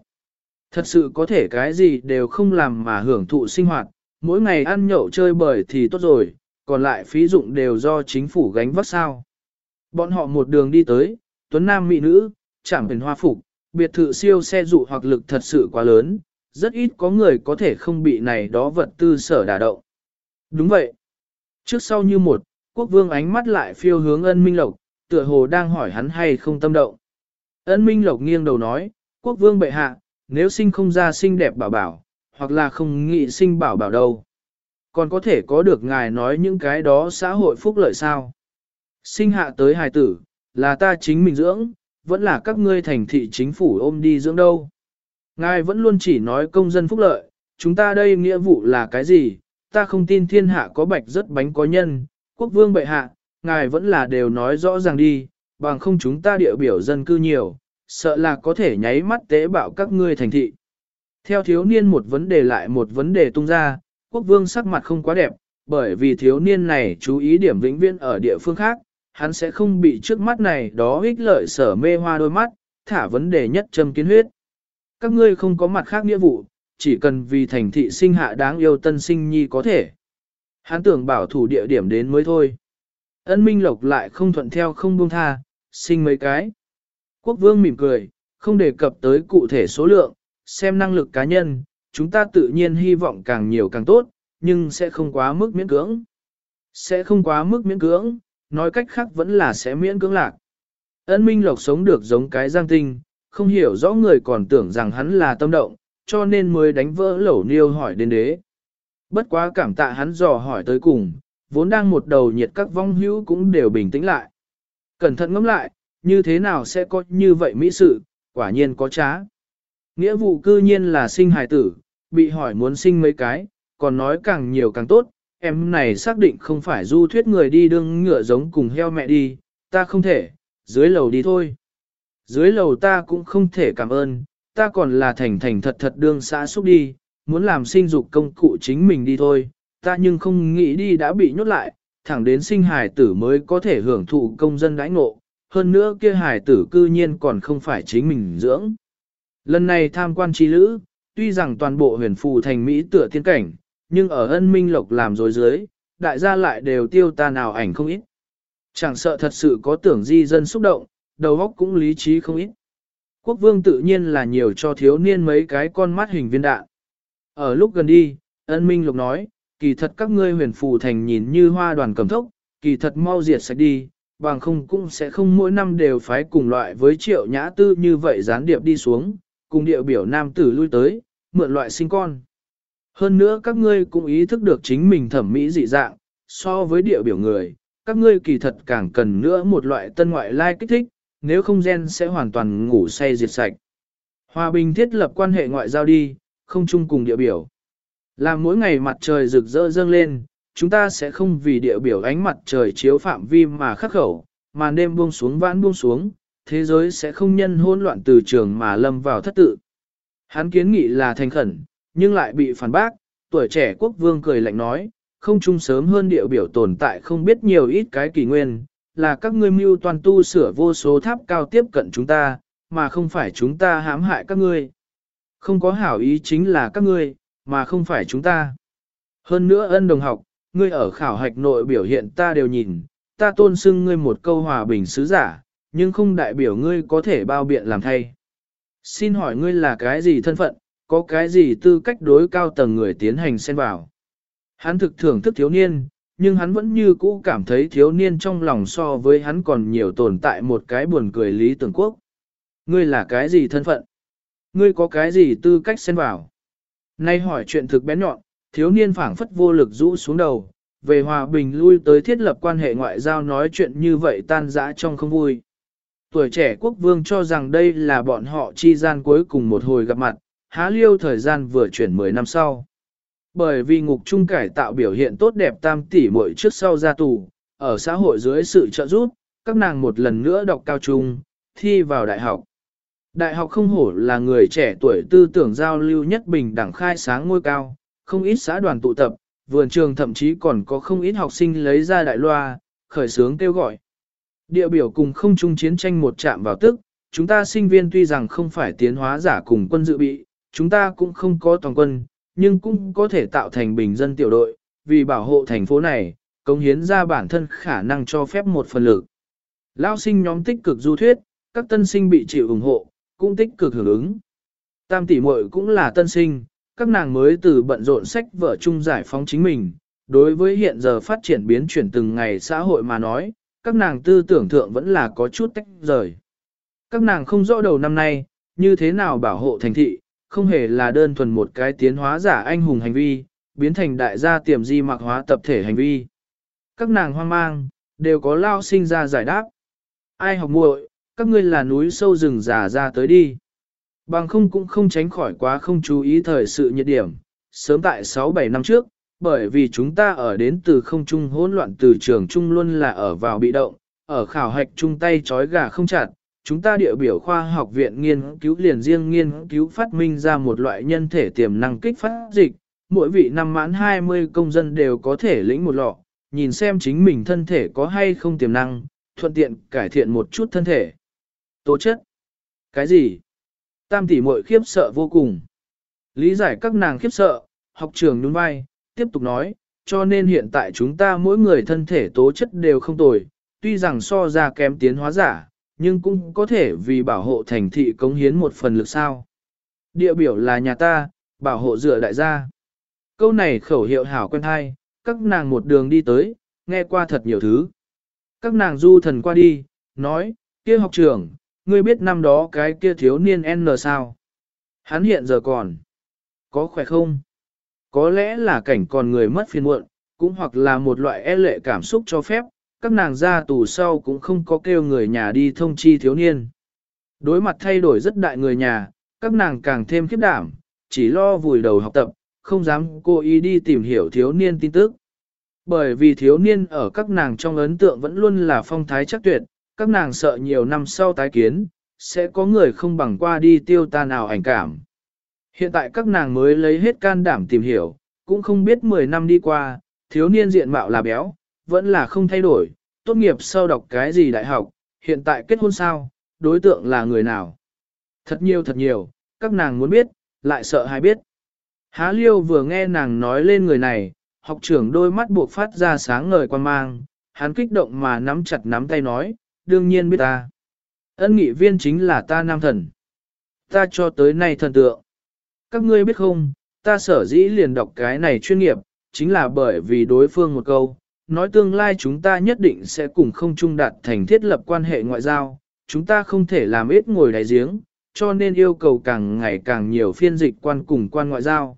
Thật sự có thể cái gì đều không làm mà hưởng thụ sinh hoạt, mỗi ngày ăn nhậu chơi bời thì tốt rồi, còn lại phí dụng đều do chính phủ gánh vác sao. Bọn họ một đường đi tới, tuấn nam mỹ nữ, chẳng huyền hoa phục, biệt thự siêu xe dụ hoặc lực thật sự quá lớn, rất ít có người có thể không bị này đó vật tư sở đả động. Đúng vậy. Trước sau như một, quốc vương ánh mắt lại phiêu hướng ân minh lộc, tựa hồ đang hỏi hắn hay không tâm động. Ân minh lộc nghiêng đầu nói, quốc vương bệ hạ, nếu sinh không ra xinh đẹp bảo bảo, hoặc là không nghị sinh bảo bảo đâu. Còn có thể có được ngài nói những cái đó xã hội phúc lợi sao. Sinh hạ tới hài tử, là ta chính mình dưỡng, vẫn là các ngươi thành thị chính phủ ôm đi dưỡng đâu. Ngài vẫn luôn chỉ nói công dân phúc lợi, chúng ta đây nghĩa vụ là cái gì, ta không tin thiên hạ có bạch rất bánh có nhân, quốc vương bệ hạ, ngài vẫn là đều nói rõ ràng đi, bằng không chúng ta địa biểu dân cư nhiều, sợ là có thể nháy mắt tế bạo các ngươi thành thị. Theo thiếu niên một vấn đề lại một vấn đề tung ra, quốc vương sắc mặt không quá đẹp, bởi vì thiếu niên này chú ý điểm vĩnh viễn ở địa phương khác, hắn sẽ không bị trước mắt này đó ích lợi sở mê hoa đôi mắt, thả vấn đề nhất châm kiến huyết. Các ngươi không có mặt khác nghĩa vụ, chỉ cần vì thành thị sinh hạ đáng yêu tân sinh nhi có thể. Hắn tưởng bảo thủ địa điểm đến mới thôi. Ân Minh Lộc lại không thuận theo không buông tha, sinh mấy cái. Quốc vương mỉm cười, không đề cập tới cụ thể số lượng, xem năng lực cá nhân, chúng ta tự nhiên hy vọng càng nhiều càng tốt, nhưng sẽ không quá mức miễn cưỡng. Sẽ không quá mức miễn cưỡng, nói cách khác vẫn là sẽ miễn cưỡng lạc. Ân Minh Lộc sống được giống cái giang tinh, không hiểu rõ người còn tưởng rằng hắn là tâm động, cho nên mới đánh vỡ lẩu niêu hỏi đến đế. Bất quá cảm tạ hắn dò hỏi tới cùng, vốn đang một đầu nhiệt các vong hữu cũng đều bình tĩnh lại. Cẩn thận ngẫm lại, như thế nào sẽ có như vậy mỹ sự, quả nhiên có trá. Nghĩa vụ cư nhiên là sinh hài tử, bị hỏi muốn sinh mấy cái, còn nói càng nhiều càng tốt, em này xác định không phải du thuyết người đi đương ngựa giống cùng heo mẹ đi, ta không thể, dưới lầu đi thôi. Dưới lầu ta cũng không thể cảm ơn, ta còn là thành thành thật thật đương xã xúc đi, muốn làm sinh dục công cụ chính mình đi thôi, ta nhưng không nghĩ đi đã bị nhốt lại, thẳng đến sinh hài tử mới có thể hưởng thụ công dân đãi ngộ, hơn nữa kia hài tử cư nhiên còn không phải chính mình dưỡng. Lần này tham quan trí lữ, tuy rằng toàn bộ huyền phù thành Mỹ tựa tiên cảnh, nhưng ở ân minh lộc làm dối dưới, đại gia lại đều tiêu ta nào ảnh không ít. Chẳng sợ thật sự có tưởng di dân xúc động, đầu óc cũng lý trí không ít. Quốc vương tự nhiên là nhiều cho thiếu niên mấy cái con mắt hình viên đạn. Ở lúc gần đi, ân minh lục nói, kỳ thật các ngươi huyền phù thành nhìn như hoa đoàn cầm thốc, kỳ thật mau diệt sạch đi, bằng không cũng sẽ không mỗi năm đều phái cùng loại với triệu nhã tư như vậy gián điệp đi xuống, cùng điệu biểu nam tử lui tới, mượn loại sinh con. Hơn nữa các ngươi cũng ý thức được chính mình thẩm mỹ dị dạng, so với điệu biểu người, các ngươi kỳ thật càng cần nữa một loại tân ngoại lai kích thích, nếu không gen sẽ hoàn toàn ngủ say diệt sạch. Hòa bình thiết lập quan hệ ngoại giao đi, không chung cùng địa biểu. Làm mỗi ngày mặt trời rực rỡ dâng lên, chúng ta sẽ không vì địa biểu ánh mặt trời chiếu phạm vi mà khắc khẩu, mà đêm buông xuống vãn buông xuống, thế giới sẽ không nhân hỗn loạn từ trường mà lâm vào thất tự. Hắn kiến nghị là thành khẩn, nhưng lại bị phản bác, tuổi trẻ quốc vương cười lạnh nói, không chung sớm hơn địa biểu tồn tại không biết nhiều ít cái kỳ nguyên, là các ngươi mưu toàn tu sửa vô số tháp cao tiếp cận chúng ta, mà không phải chúng ta hãm hại các ngươi. Không có hảo ý chính là các ngươi, mà không phải chúng ta. Hơn nữa ân đồng học, ngươi ở khảo hạch nội biểu hiện ta đều nhìn, ta tôn xưng ngươi một câu hòa bình sứ giả, nhưng không đại biểu ngươi có thể bao biện làm thay. Xin hỏi ngươi là cái gì thân phận, có cái gì tư cách đối cao tầng người tiến hành xen vào. Hắn thực thưởng thức thiếu niên, nhưng hắn vẫn như cũ cảm thấy thiếu niên trong lòng so với hắn còn nhiều tồn tại một cái buồn cười lý tưởng quốc. Ngươi là cái gì thân phận? Ngươi có cái gì tư cách xen vào? Nay hỏi chuyện thực bén nhọn, thiếu niên phảng phất vô lực rũ xuống đầu, về hòa bình lui tới thiết lập quan hệ ngoại giao nói chuyện như vậy tan dã trong không vui. Tuổi trẻ quốc vương cho rằng đây là bọn họ chi gian cuối cùng một hồi gặp mặt, há liêu thời gian vừa chuyển 10 năm sau. Bởi vì ngục trung cải tạo biểu hiện tốt đẹp tam tỷ muội trước sau ra tù, ở xã hội dưới sự trợ giúp, các nàng một lần nữa đọc cao trung, thi vào đại học. Đại học không hổ là người trẻ tuổi tư tưởng giao lưu nhất bình đẳng khai sáng ngôi cao, không ít xã đoàn tụ tập, vườn trường thậm chí còn có không ít học sinh lấy ra đại loa, khởi sướng kêu gọi. Địa biểu cùng không chung chiến tranh một chạm vào tức, chúng ta sinh viên tuy rằng không phải tiến hóa giả cùng quân dự bị, chúng ta cũng không có toàn quân, nhưng cũng có thể tạo thành bình dân tiểu đội, vì bảo hộ thành phố này, công hiến ra bản thân khả năng cho phép một phần lực. Lao sinh nhóm tích cực du thuyết, các tân sinh bị chịu ủng hộ, cũng tích cực hưởng ứng. Tam tỷ muội cũng là tân sinh, các nàng mới từ bận rộn sách vở chung giải phóng chính mình. Đối với hiện giờ phát triển biến chuyển từng ngày xã hội mà nói, các nàng tư tưởng thượng vẫn là có chút tách rời. Các nàng không rõ đầu năm nay, như thế nào bảo hộ thành thị, không hề là đơn thuần một cái tiến hóa giả anh hùng hành vi, biến thành đại gia tiềm di mạc hóa tập thể hành vi. Các nàng hoang mang, đều có lao sinh ra giải đáp. Ai học muội, các ngươi là núi sâu rừng già ra tới đi. Bằng không cũng không tránh khỏi quá không chú ý thời sự nhiệt điểm. Sớm tại 6-7 năm trước, bởi vì chúng ta ở đến từ không trung hỗn loạn từ trường trung luôn là ở vào bị động, ở khảo hạch chung tay chói gà không chặt, chúng ta địa biểu khoa học viện nghiên cứu liền riêng nghiên cứu phát minh ra một loại nhân thể tiềm năng kích phát dịch, mỗi vị năm mãn 20 công dân đều có thể lĩnh một lọ, nhìn xem chính mình thân thể có hay không tiềm năng, thuận tiện cải thiện một chút thân thể. Tố chất. Cái gì? Tam tỷ muội khiếp sợ vô cùng. Lý giải các nàng khiếp sợ, học trường nhún vai, tiếp tục nói, cho nên hiện tại chúng ta mỗi người thân thể tố chất đều không tồi, tuy rằng so ra kém tiến hóa giả, nhưng cũng có thể vì bảo hộ thành thị cống hiến một phần lực sao. Địa biểu là nhà ta, bảo hộ dựa đại gia. Câu này khẩu hiệu hảo quen hay, các nàng một đường đi tới, nghe qua thật nhiều thứ. Các nàng du thần qua đi, nói, kia học trưởng, ngươi biết năm đó cái kia thiếu niên N sao? Hắn hiện giờ còn. Có khỏe không? Có lẽ là cảnh còn người mất phiền muộn, cũng hoặc là một loại e lệ cảm xúc cho phép, các nàng ra tù sau cũng không có kêu người nhà đi thông chi thiếu niên. Đối mặt thay đổi rất đại người nhà, các nàng càng thêm khiếp đảm, chỉ lo vùi đầu học tập, không dám cố ý đi tìm hiểu thiếu niên tin tức. Bởi vì thiếu niên ở các nàng trong ấn tượng vẫn luôn là phong thái chắc tuyệt, các nàng sợ nhiều năm sau tái kiến, sẽ có người không bằng qua đi tiêu ta nào ảnh cảm. Hiện tại các nàng mới lấy hết can đảm tìm hiểu, cũng không biết 10 năm đi qua, thiếu niên diện mạo là béo, vẫn là không thay đổi, tốt nghiệp sau đọc cái gì đại học, hiện tại kết hôn sao, đối tượng là người nào. Thật nhiều thật nhiều, các nàng muốn biết, lại sợ hay biết. Há liêu vừa nghe nàng nói lên người này, học trưởng đôi mắt buộc phát ra sáng ngời quan mang, hắn kích động mà nắm chặt nắm tay nói, đương nhiên biết ta. Ân nghị viên chính là ta nam thần. Ta cho tới nay thần tượng. Các ngươi biết không, ta sở dĩ liền đọc cái này chuyên nghiệp, chính là bởi vì đối phương một câu, nói tương lai chúng ta nhất định sẽ cùng không trung đạt thành thiết lập quan hệ ngoại giao, chúng ta không thể làm ít ngồi đáy giếng, cho nên yêu cầu càng ngày càng nhiều phiên dịch quan cùng quan ngoại giao.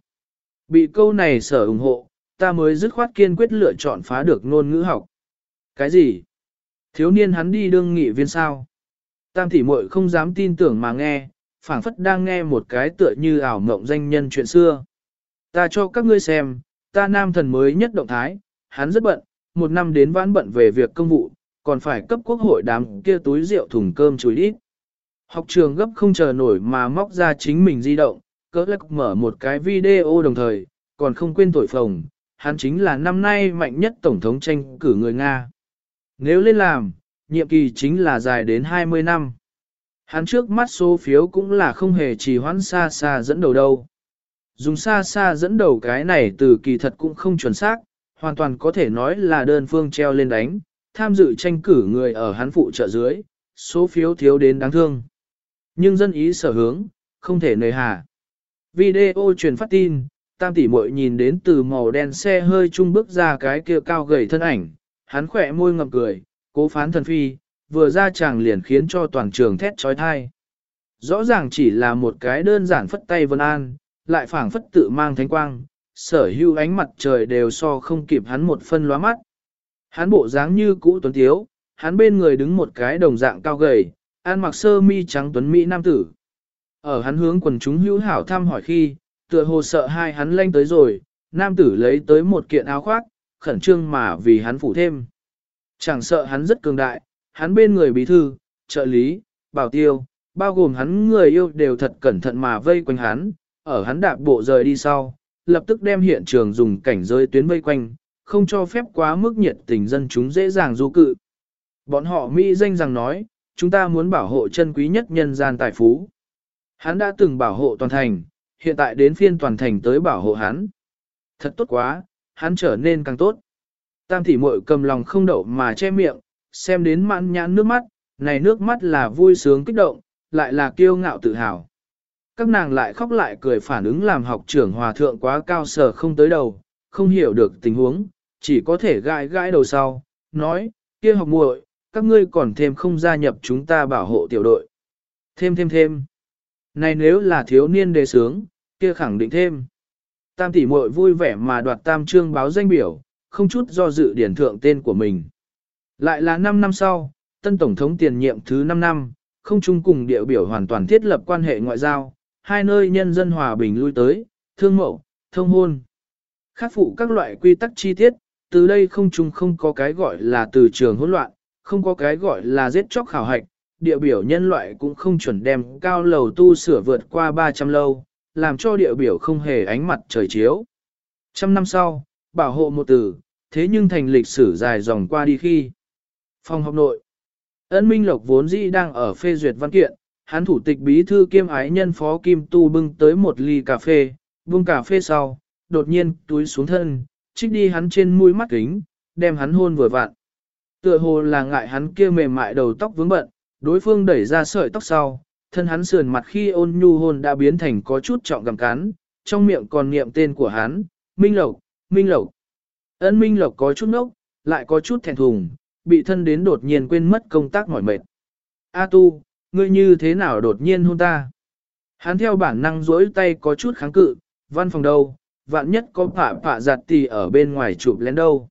Bị câu này sở ủng hộ, ta mới dứt khoát kiên quyết lựa chọn phá được ngôn ngữ học. Cái gì? Thiếu niên hắn đi đương nghị viên sao? Tam thị muội không dám tin tưởng mà nghe, phảng phất đang nghe một cái tựa như ảo mộng danh nhân chuyện xưa. Ta cho các ngươi xem, ta nam thần mới nhất động thái, hắn rất bận, một năm đến vãn bận về việc công vụ, còn phải cấp quốc hội đám kia túi rượu thùng cơm chùi ít. Học trường gấp không chờ nổi mà móc ra chính mình di động, cỡ lắc mở một cái video đồng thời, còn không quên thổi phồng, hắn chính là năm nay mạnh nhất tổng thống tranh cử người Nga. Nếu lên làm, nhiệm kỳ chính là dài đến 20 năm. Hắn trước mắt số phiếu cũng là không hề trì hoãn xa xa dẫn đầu đâu. Dùng xa xa dẫn đầu cái này từ kỳ thật cũng không chuẩn xác, hoàn toàn có thể nói là đơn phương treo lên đánh, tham dự tranh cử người ở hắn phụ trợ dưới, số phiếu thiếu đến đáng thương. Nhưng dân ý sở hướng, không thể nề hà. Video truyền phát tin, tam tỷ muội nhìn đến từ màu đen xe hơi trung bước ra cái kia cao gầy thân ảnh, hắn khỏe môi ngậm cười, cố phán thần phi, vừa ra chàng liền khiến cho toàn trường thét trói thai. Rõ ràng chỉ là một cái đơn giản phất tay vân an, lại phảng phất tự mang thánh quang, sở hữu ánh mặt trời đều so không kịp hắn một phân lóa mắt. Hắn bộ dáng như cũ tuấn tiếu, hắn bên người đứng một cái đồng dạng cao gầy, ăn mặc sơ mi trắng tuấn mỹ nam tử. Ở hắn hướng quần chúng hữu hảo thăm hỏi khi, tựa hồ sợ hai hắn lanh tới rồi, nam tử lấy tới một kiện áo khoác, khẩn trương mà vì hắn phủ thêm. Chẳng sợ hắn rất cường đại, hắn bên người bí thư, trợ lý, bảo tiêu, bao gồm hắn người yêu đều thật cẩn thận mà vây quanh hắn, ở hắn đạp bộ rời đi sau, lập tức đem hiện trường dùng cảnh giới tuyến vây quanh, không cho phép quá mức nhiệt tình dân chúng dễ dàng du cự. Bọn họ Mỹ danh rằng nói, chúng ta muốn bảo hộ chân quý nhất nhân gian tài phú. Hắn đã từng bảo hộ toàn thành, hiện tại đến phiên toàn thành tới bảo hộ hắn. Thật tốt quá, hắn trở nên càng tốt. Tam thị muội cầm lòng không đậu mà che miệng, xem đến mãn nhãn nước mắt, này nước mắt là vui sướng kích động, lại là kiêu ngạo tự hào. Các nàng lại khóc lại cười phản ứng làm học trưởng hòa thượng quá cao sở không tới đầu, không hiểu được tình huống, chỉ có thể gãi gãi đầu sau, nói, kia học muội, các ngươi còn thêm không gia nhập chúng ta bảo hộ tiểu đội. Thêm thêm thêm. Này nếu là thiếu niên đề sướng, kia khẳng định thêm. Tam tỷ muội vui vẻ mà đoạt tam trương báo danh biểu, không chút do dự điển thượng tên của mình. Lại là 5 năm sau, tân tổng thống tiền nhiệm thứ 5 năm, không chung cùng địa biểu hoàn toàn thiết lập quan hệ ngoại giao, hai nơi nhân dân hòa bình lui tới, thương mậu, thông hôn. Khắc phụ các loại quy tắc chi tiết, từ đây không chung không có cái gọi là từ trường hỗn loạn, không có cái gọi là giết chóc khảo hạch, địa biểu nhân loại cũng không chuẩn đem cao lầu tu sửa vượt qua 300 lâu, làm cho địa biểu không hề ánh mặt trời chiếu. Trăm năm sau, bảo hộ một từ, thế nhưng thành lịch sử dài dòng qua đi khi. Phòng học nội, ân minh lộc vốn dĩ đang ở phê duyệt văn kiện, hắn thủ tịch bí thư kiêm ái nhân phó Kim Tu bưng tới một ly cà phê, buông cà phê sau, đột nhiên túi xuống thân, trích đi hắn trên mũi mắt kính, đem hắn hôn vừa vặn. Tựa hồ là ngại hắn kia mềm mại đầu tóc vướng bận, đối phương đẩy ra sợi tóc sau, thân hắn sườn mặt khi ôn nhu hôn đã biến thành có chút trọng gặm cán, trong miệng còn niệm tên của hắn, Minh Lộc, Minh Lộc. Ấn Minh Lộc có chút nốc, lại có chút thẹn thùng, bị thân đến đột nhiên quên mất công tác mỏi mệt. A tu, ngươi như thế nào đột nhiên hôn ta? Hắn theo bản năng duỗi tay có chút kháng cự, văn phòng đâu, vạn nhất có phạ phạ giặt tì ở bên ngoài chụp lén đâu.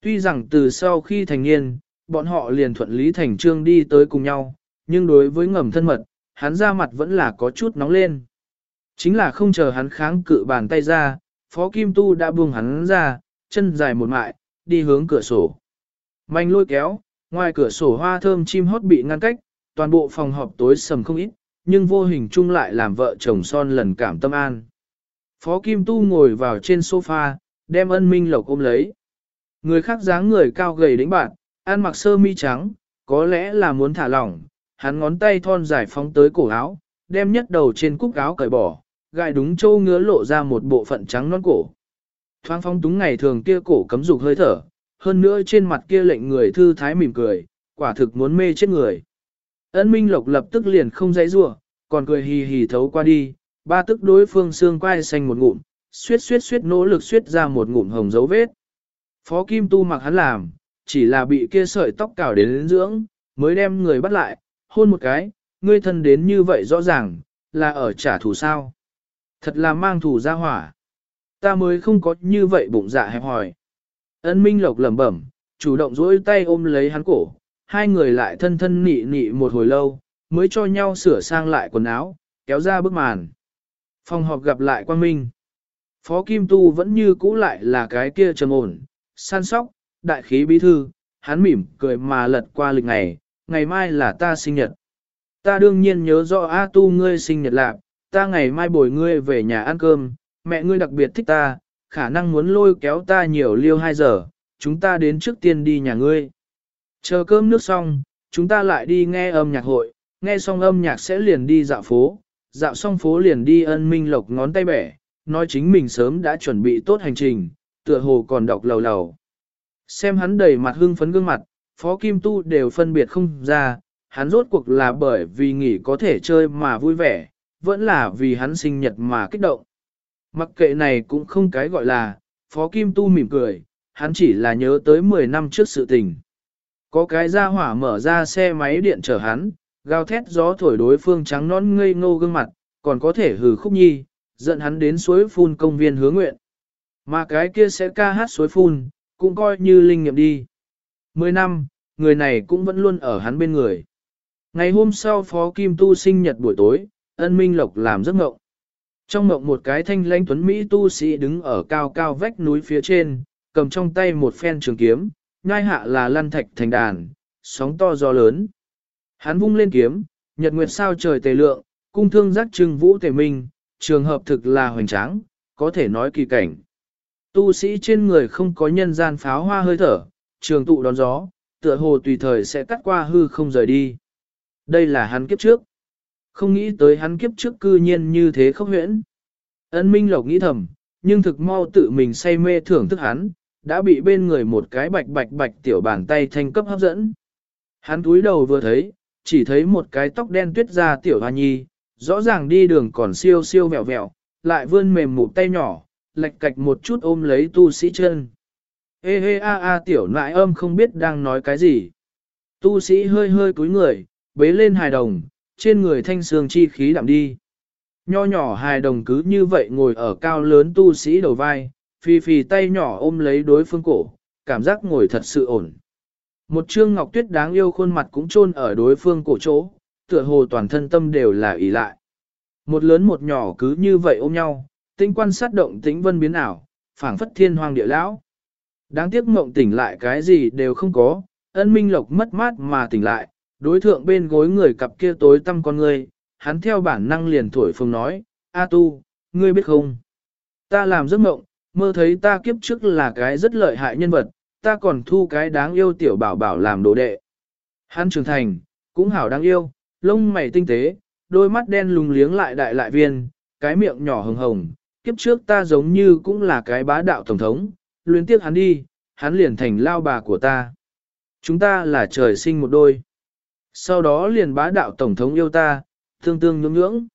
Tuy rằng từ sau khi thành niên, bọn họ liền thuận lý thành trương đi tới cùng nhau, nhưng đối với ngầm thân mật, hắn ra mặt vẫn là có chút nóng lên. Chính là không chờ hắn kháng cự bàn tay ra, Phó Kim Tu đã buông hắn ra, chân dài một mại, đi hướng cửa sổ. Manh lôi kéo, ngoài cửa sổ hoa thơm chim hót bị ngăn cách, toàn bộ phòng họp tối sầm không ít, nhưng vô hình chung lại làm vợ chồng son lần cảm tâm an. Phó Kim Tu ngồi vào trên sofa, đem ân minh lộc ôm lấy. Người khác dáng người cao gầy đánh bạn, ăn mặc sơ mi trắng, có lẽ là muốn thả lỏng, hắn ngón tay thon dài phóng tới cổ áo, đem nhất đầu trên cúc áo cởi bỏ, gại đúng châu ngứa lộ ra một bộ phận trắng non cổ. Thoáng phong túng ngày thường kia cổ cấm dục hơi thở, hơn nữa trên mặt kia lệnh người thư thái mỉm cười, quả thực muốn mê chết người. Ân Minh Lộc lập tức liền không dãy rủa, còn cười hì hì thấu qua đi, ba tức đối phương xương quai xanh một ngụm, suýt suýt suýt nỗ lực suýt ra một ngụm hồng dấu vết. Phó Kim Tu mặc hắn làm, chỉ là bị kia sợi tóc cào đến dưỡng, mới đem người bắt lại, hôn một cái, ngươi thân đến như vậy rõ ràng, là ở trả thù sao. Thật là mang thù ra hỏa. Ta mới không có như vậy bụng dạ hẹp hòi. Ân Minh Lộc lẩm bẩm, chủ động duỗi tay ôm lấy hắn cổ, hai người lại thân thân nị nị một hồi lâu, mới cho nhau sửa sang lại quần áo, kéo ra bức màn. Phòng họp gặp lại Quang Minh. Phó Kim Tu vẫn như cũ lại là cái kia trầm ổn, san sóc, đại khí bí thư, hắn mỉm cười mà lật qua lịch ngày, ngày mai là ta sinh nhật. Ta đương nhiên nhớ rõ A Tu ngươi sinh nhật lạc, ta ngày mai bồi ngươi về nhà ăn cơm, mẹ ngươi đặc biệt thích ta, khả năng muốn lôi kéo ta nhiều liêu 2 giờ, chúng ta đến trước tiên đi nhà ngươi. Chờ cơm nước xong, chúng ta lại đi nghe âm nhạc hội, nghe xong âm nhạc sẽ liền đi dạo phố, dạo xong phố liền đi ân minh lộc ngón tay bẻ, nói chính mình sớm đã chuẩn bị tốt hành trình, tựa hồ còn đọc lầu lầu. Xem hắn đầy mặt hưng phấn gương mặt, Phó Kim Tu đều phân biệt không ra, hắn rốt cuộc là bởi vì nghỉ có thể chơi mà vui vẻ, vẫn là vì hắn sinh nhật mà kích động. Mặc kệ này cũng không cái gọi là, Phó Kim Tu mỉm cười, hắn chỉ là nhớ tới 10 năm trước sự tình. Có cái ra hỏa mở ra xe máy điện chở hắn, gào thét gió thổi đối phương trắng non ngây ngô gương mặt, còn có thể hừ khúc nhi, dẫn hắn đến suối phun công viên hứa nguyện. Mà cái kia sẽ ca hát suối phun, cũng coi như linh nghiệm đi. Mười năm, người này cũng vẫn luôn ở hắn bên người. Ngày hôm sau Phó Kim Tu sinh nhật buổi tối, ân minh lộc làm giấc mộng. Trong mộng một cái thanh lãnh tuấn Mỹ tu sĩ đứng ở cao cao vách núi phía trên, cầm trong tay một phen trường kiếm, nhai hạ là lăn thạch thành đàn, sóng to gió lớn. Hắn vung lên kiếm, nhật nguyệt sao trời tề lượng, cung thương giác trưng vũ tề minh, trường hợp thực là hoành tráng, có thể nói kỳ cảnh. Tu sĩ trên người không có nhân gian pháo hoa hơi thở, trường tụ đón gió, tựa hồ tùy thời sẽ cắt qua hư không rời đi. Đây là hắn kiếp trước. Không nghĩ tới hắn kiếp trước cư nhiên như thế không huyễn. Ân Minh Lộc nghĩ thầm, nhưng thực mau tự mình say mê thưởng thức hắn, đã bị bên người một cái bạch bạch bạch tiểu bàn tay thanh cấp hấp dẫn. Hắn túi đầu vừa thấy, chỉ thấy một cái tóc đen tuyết ra tiểu hoa nhi, rõ ràng đi đường còn siêu siêu vẹo vẹo, lại vươn mềm một tay nhỏ, lệch cạch một chút ôm lấy tu sĩ chân. Ê hê a a tiểu nại âm không biết đang nói cái gì. Tu sĩ hơi hơi cúi người, bế lên hài đồng, trên người thanh sương chi khí đạm đi. Nho nhỏ hài đồng cứ như vậy ngồi ở cao lớn tu sĩ đầu vai, phì phì tay nhỏ ôm lấy đối phương cổ, cảm giác ngồi thật sự ổn. Một trương ngọc tuyết đáng yêu khuôn mặt cũng chôn ở đối phương cổ chỗ, tựa hồ toàn thân tâm đều là ý lại. Một lớn một nhỏ cứ như vậy ôm nhau, tinh quan sát động tĩnh vân biến ảo, phảng phất thiên hoàng địa lão. Đáng tiếc mộng tỉnh lại cái gì đều không có, ân minh lộc mất mát mà tỉnh lại, đối thượng bên gối người cặp kia tối tăm con người, hắn theo bản năng liền thổi phồng nói, A tu, ngươi biết không? Ta làm giấc mộng, mơ thấy ta kiếp trước là cái rất lợi hại nhân vật, ta còn thu cái đáng yêu tiểu bảo bảo làm đồ đệ. Hắn trưởng thành, cũng hảo đáng yêu, lông mày tinh tế, đôi mắt đen lùng liếng lại đại lại viên, cái miệng nhỏ hồng hồng, kiếp trước ta giống như cũng là cái bá đạo tổng thống, luyến tiếc hắn đi, hắn liền thành lao bà của ta. Chúng ta là trời sinh một đôi. Sau đó liền bá đạo tổng thống yêu ta, tương tương nhưỡng nhưỡng.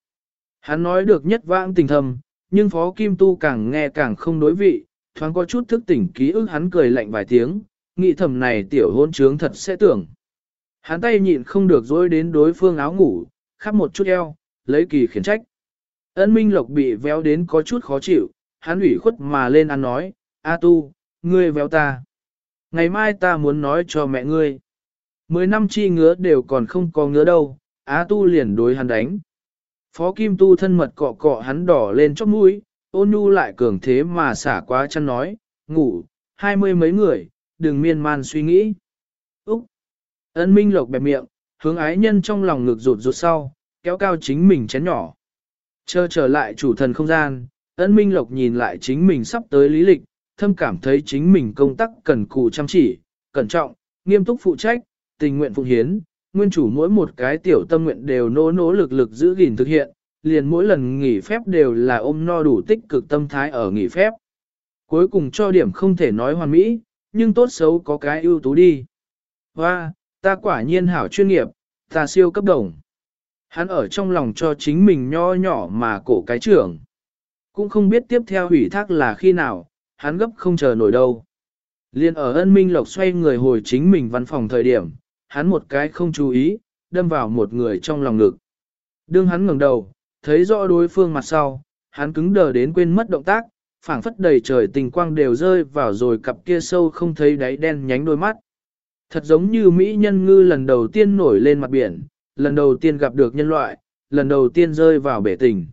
Hắn nói được nhất vãng tình thầm, nhưng Phó Kim Tu càng nghe càng không đối vị, thoáng có chút thức tỉnh ký ức hắn cười lạnh vài tiếng, nghĩ thầm này tiểu hôn trướng thật sẽ tưởng. Hắn tay nhịn không được dối đến đối phương áo ngủ, khắp một chút eo, lấy kỳ khiển trách. Ân Minh Lộc bị véo đến có chút khó chịu, hắn ủy khuất mà lên ăn nói, A tu, ngươi véo ta. Ngày mai ta muốn nói cho mẹ ngươi. Mười năm chi ngứa đều còn không có ngứa đâu, A tu liền đối hắn đánh. Phó Kim Tu thân mật cọ cọ hắn đỏ lên chóp mũi, ôn nhu lại cường thế mà xả quá chăn nói, ngủ, hai mươi mấy người, đừng miên man suy nghĩ. Úc! Ân Minh Lộc bẹp miệng, hướng ái nhân trong lòng ngực rụt rụt sau, kéo cao chính mình chén nhỏ. Chờ trở lại chủ thần không gian, ân Minh Lộc nhìn lại chính mình sắp tới lý lịch, thâm cảm thấy chính mình công tác cần cù chăm chỉ, cẩn trọng, nghiêm túc phụ trách, tình nguyện phụng hiến, nguyên chủ mỗi một cái tiểu tâm nguyện đều nỗ nỗ lực lực giữ gìn thực hiện, liền mỗi lần nghỉ phép đều là ôm no đủ tích cực tâm thái ở nghỉ phép. Cuối cùng cho điểm không thể nói hoàn mỹ, nhưng tốt xấu có cái ưu tú đi. Hoa, ta quả nhiên hảo chuyên nghiệp, ta siêu cấp đồng. Hắn ở trong lòng cho chính mình nho nhỏ mà cổ cái trưởng. Cũng không biết tiếp theo hủy thác là khi nào, hắn gấp không chờ nổi đâu. Liên ở ân minh lộc xoay người hồi chính mình văn phòng thời điểm, hắn một cái không chú ý, đâm vào một người trong lòng ngực. Đương hắn ngẩng đầu, thấy rõ đối phương mặt sau, hắn cứng đờ đến quên mất động tác, phảng phất đầy trời tình quang đều rơi vào rồi cặp kia sâu không thấy đáy đen nhánh đôi mắt. Thật giống như Mỹ nhân ngư lần đầu tiên nổi lên mặt biển, lần đầu tiên gặp được nhân loại, lần đầu tiên rơi vào bể tình.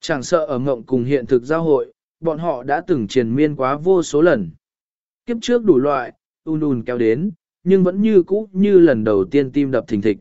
Chẳng sợ ở mộng cùng hiện thực giao hội, bọn họ đã từng triền miên quá vô số lần. Kiếp trước đủ loại, un un kéo đến, nhưng vẫn như cũ như lần đầu tiên tim đập thình thịch.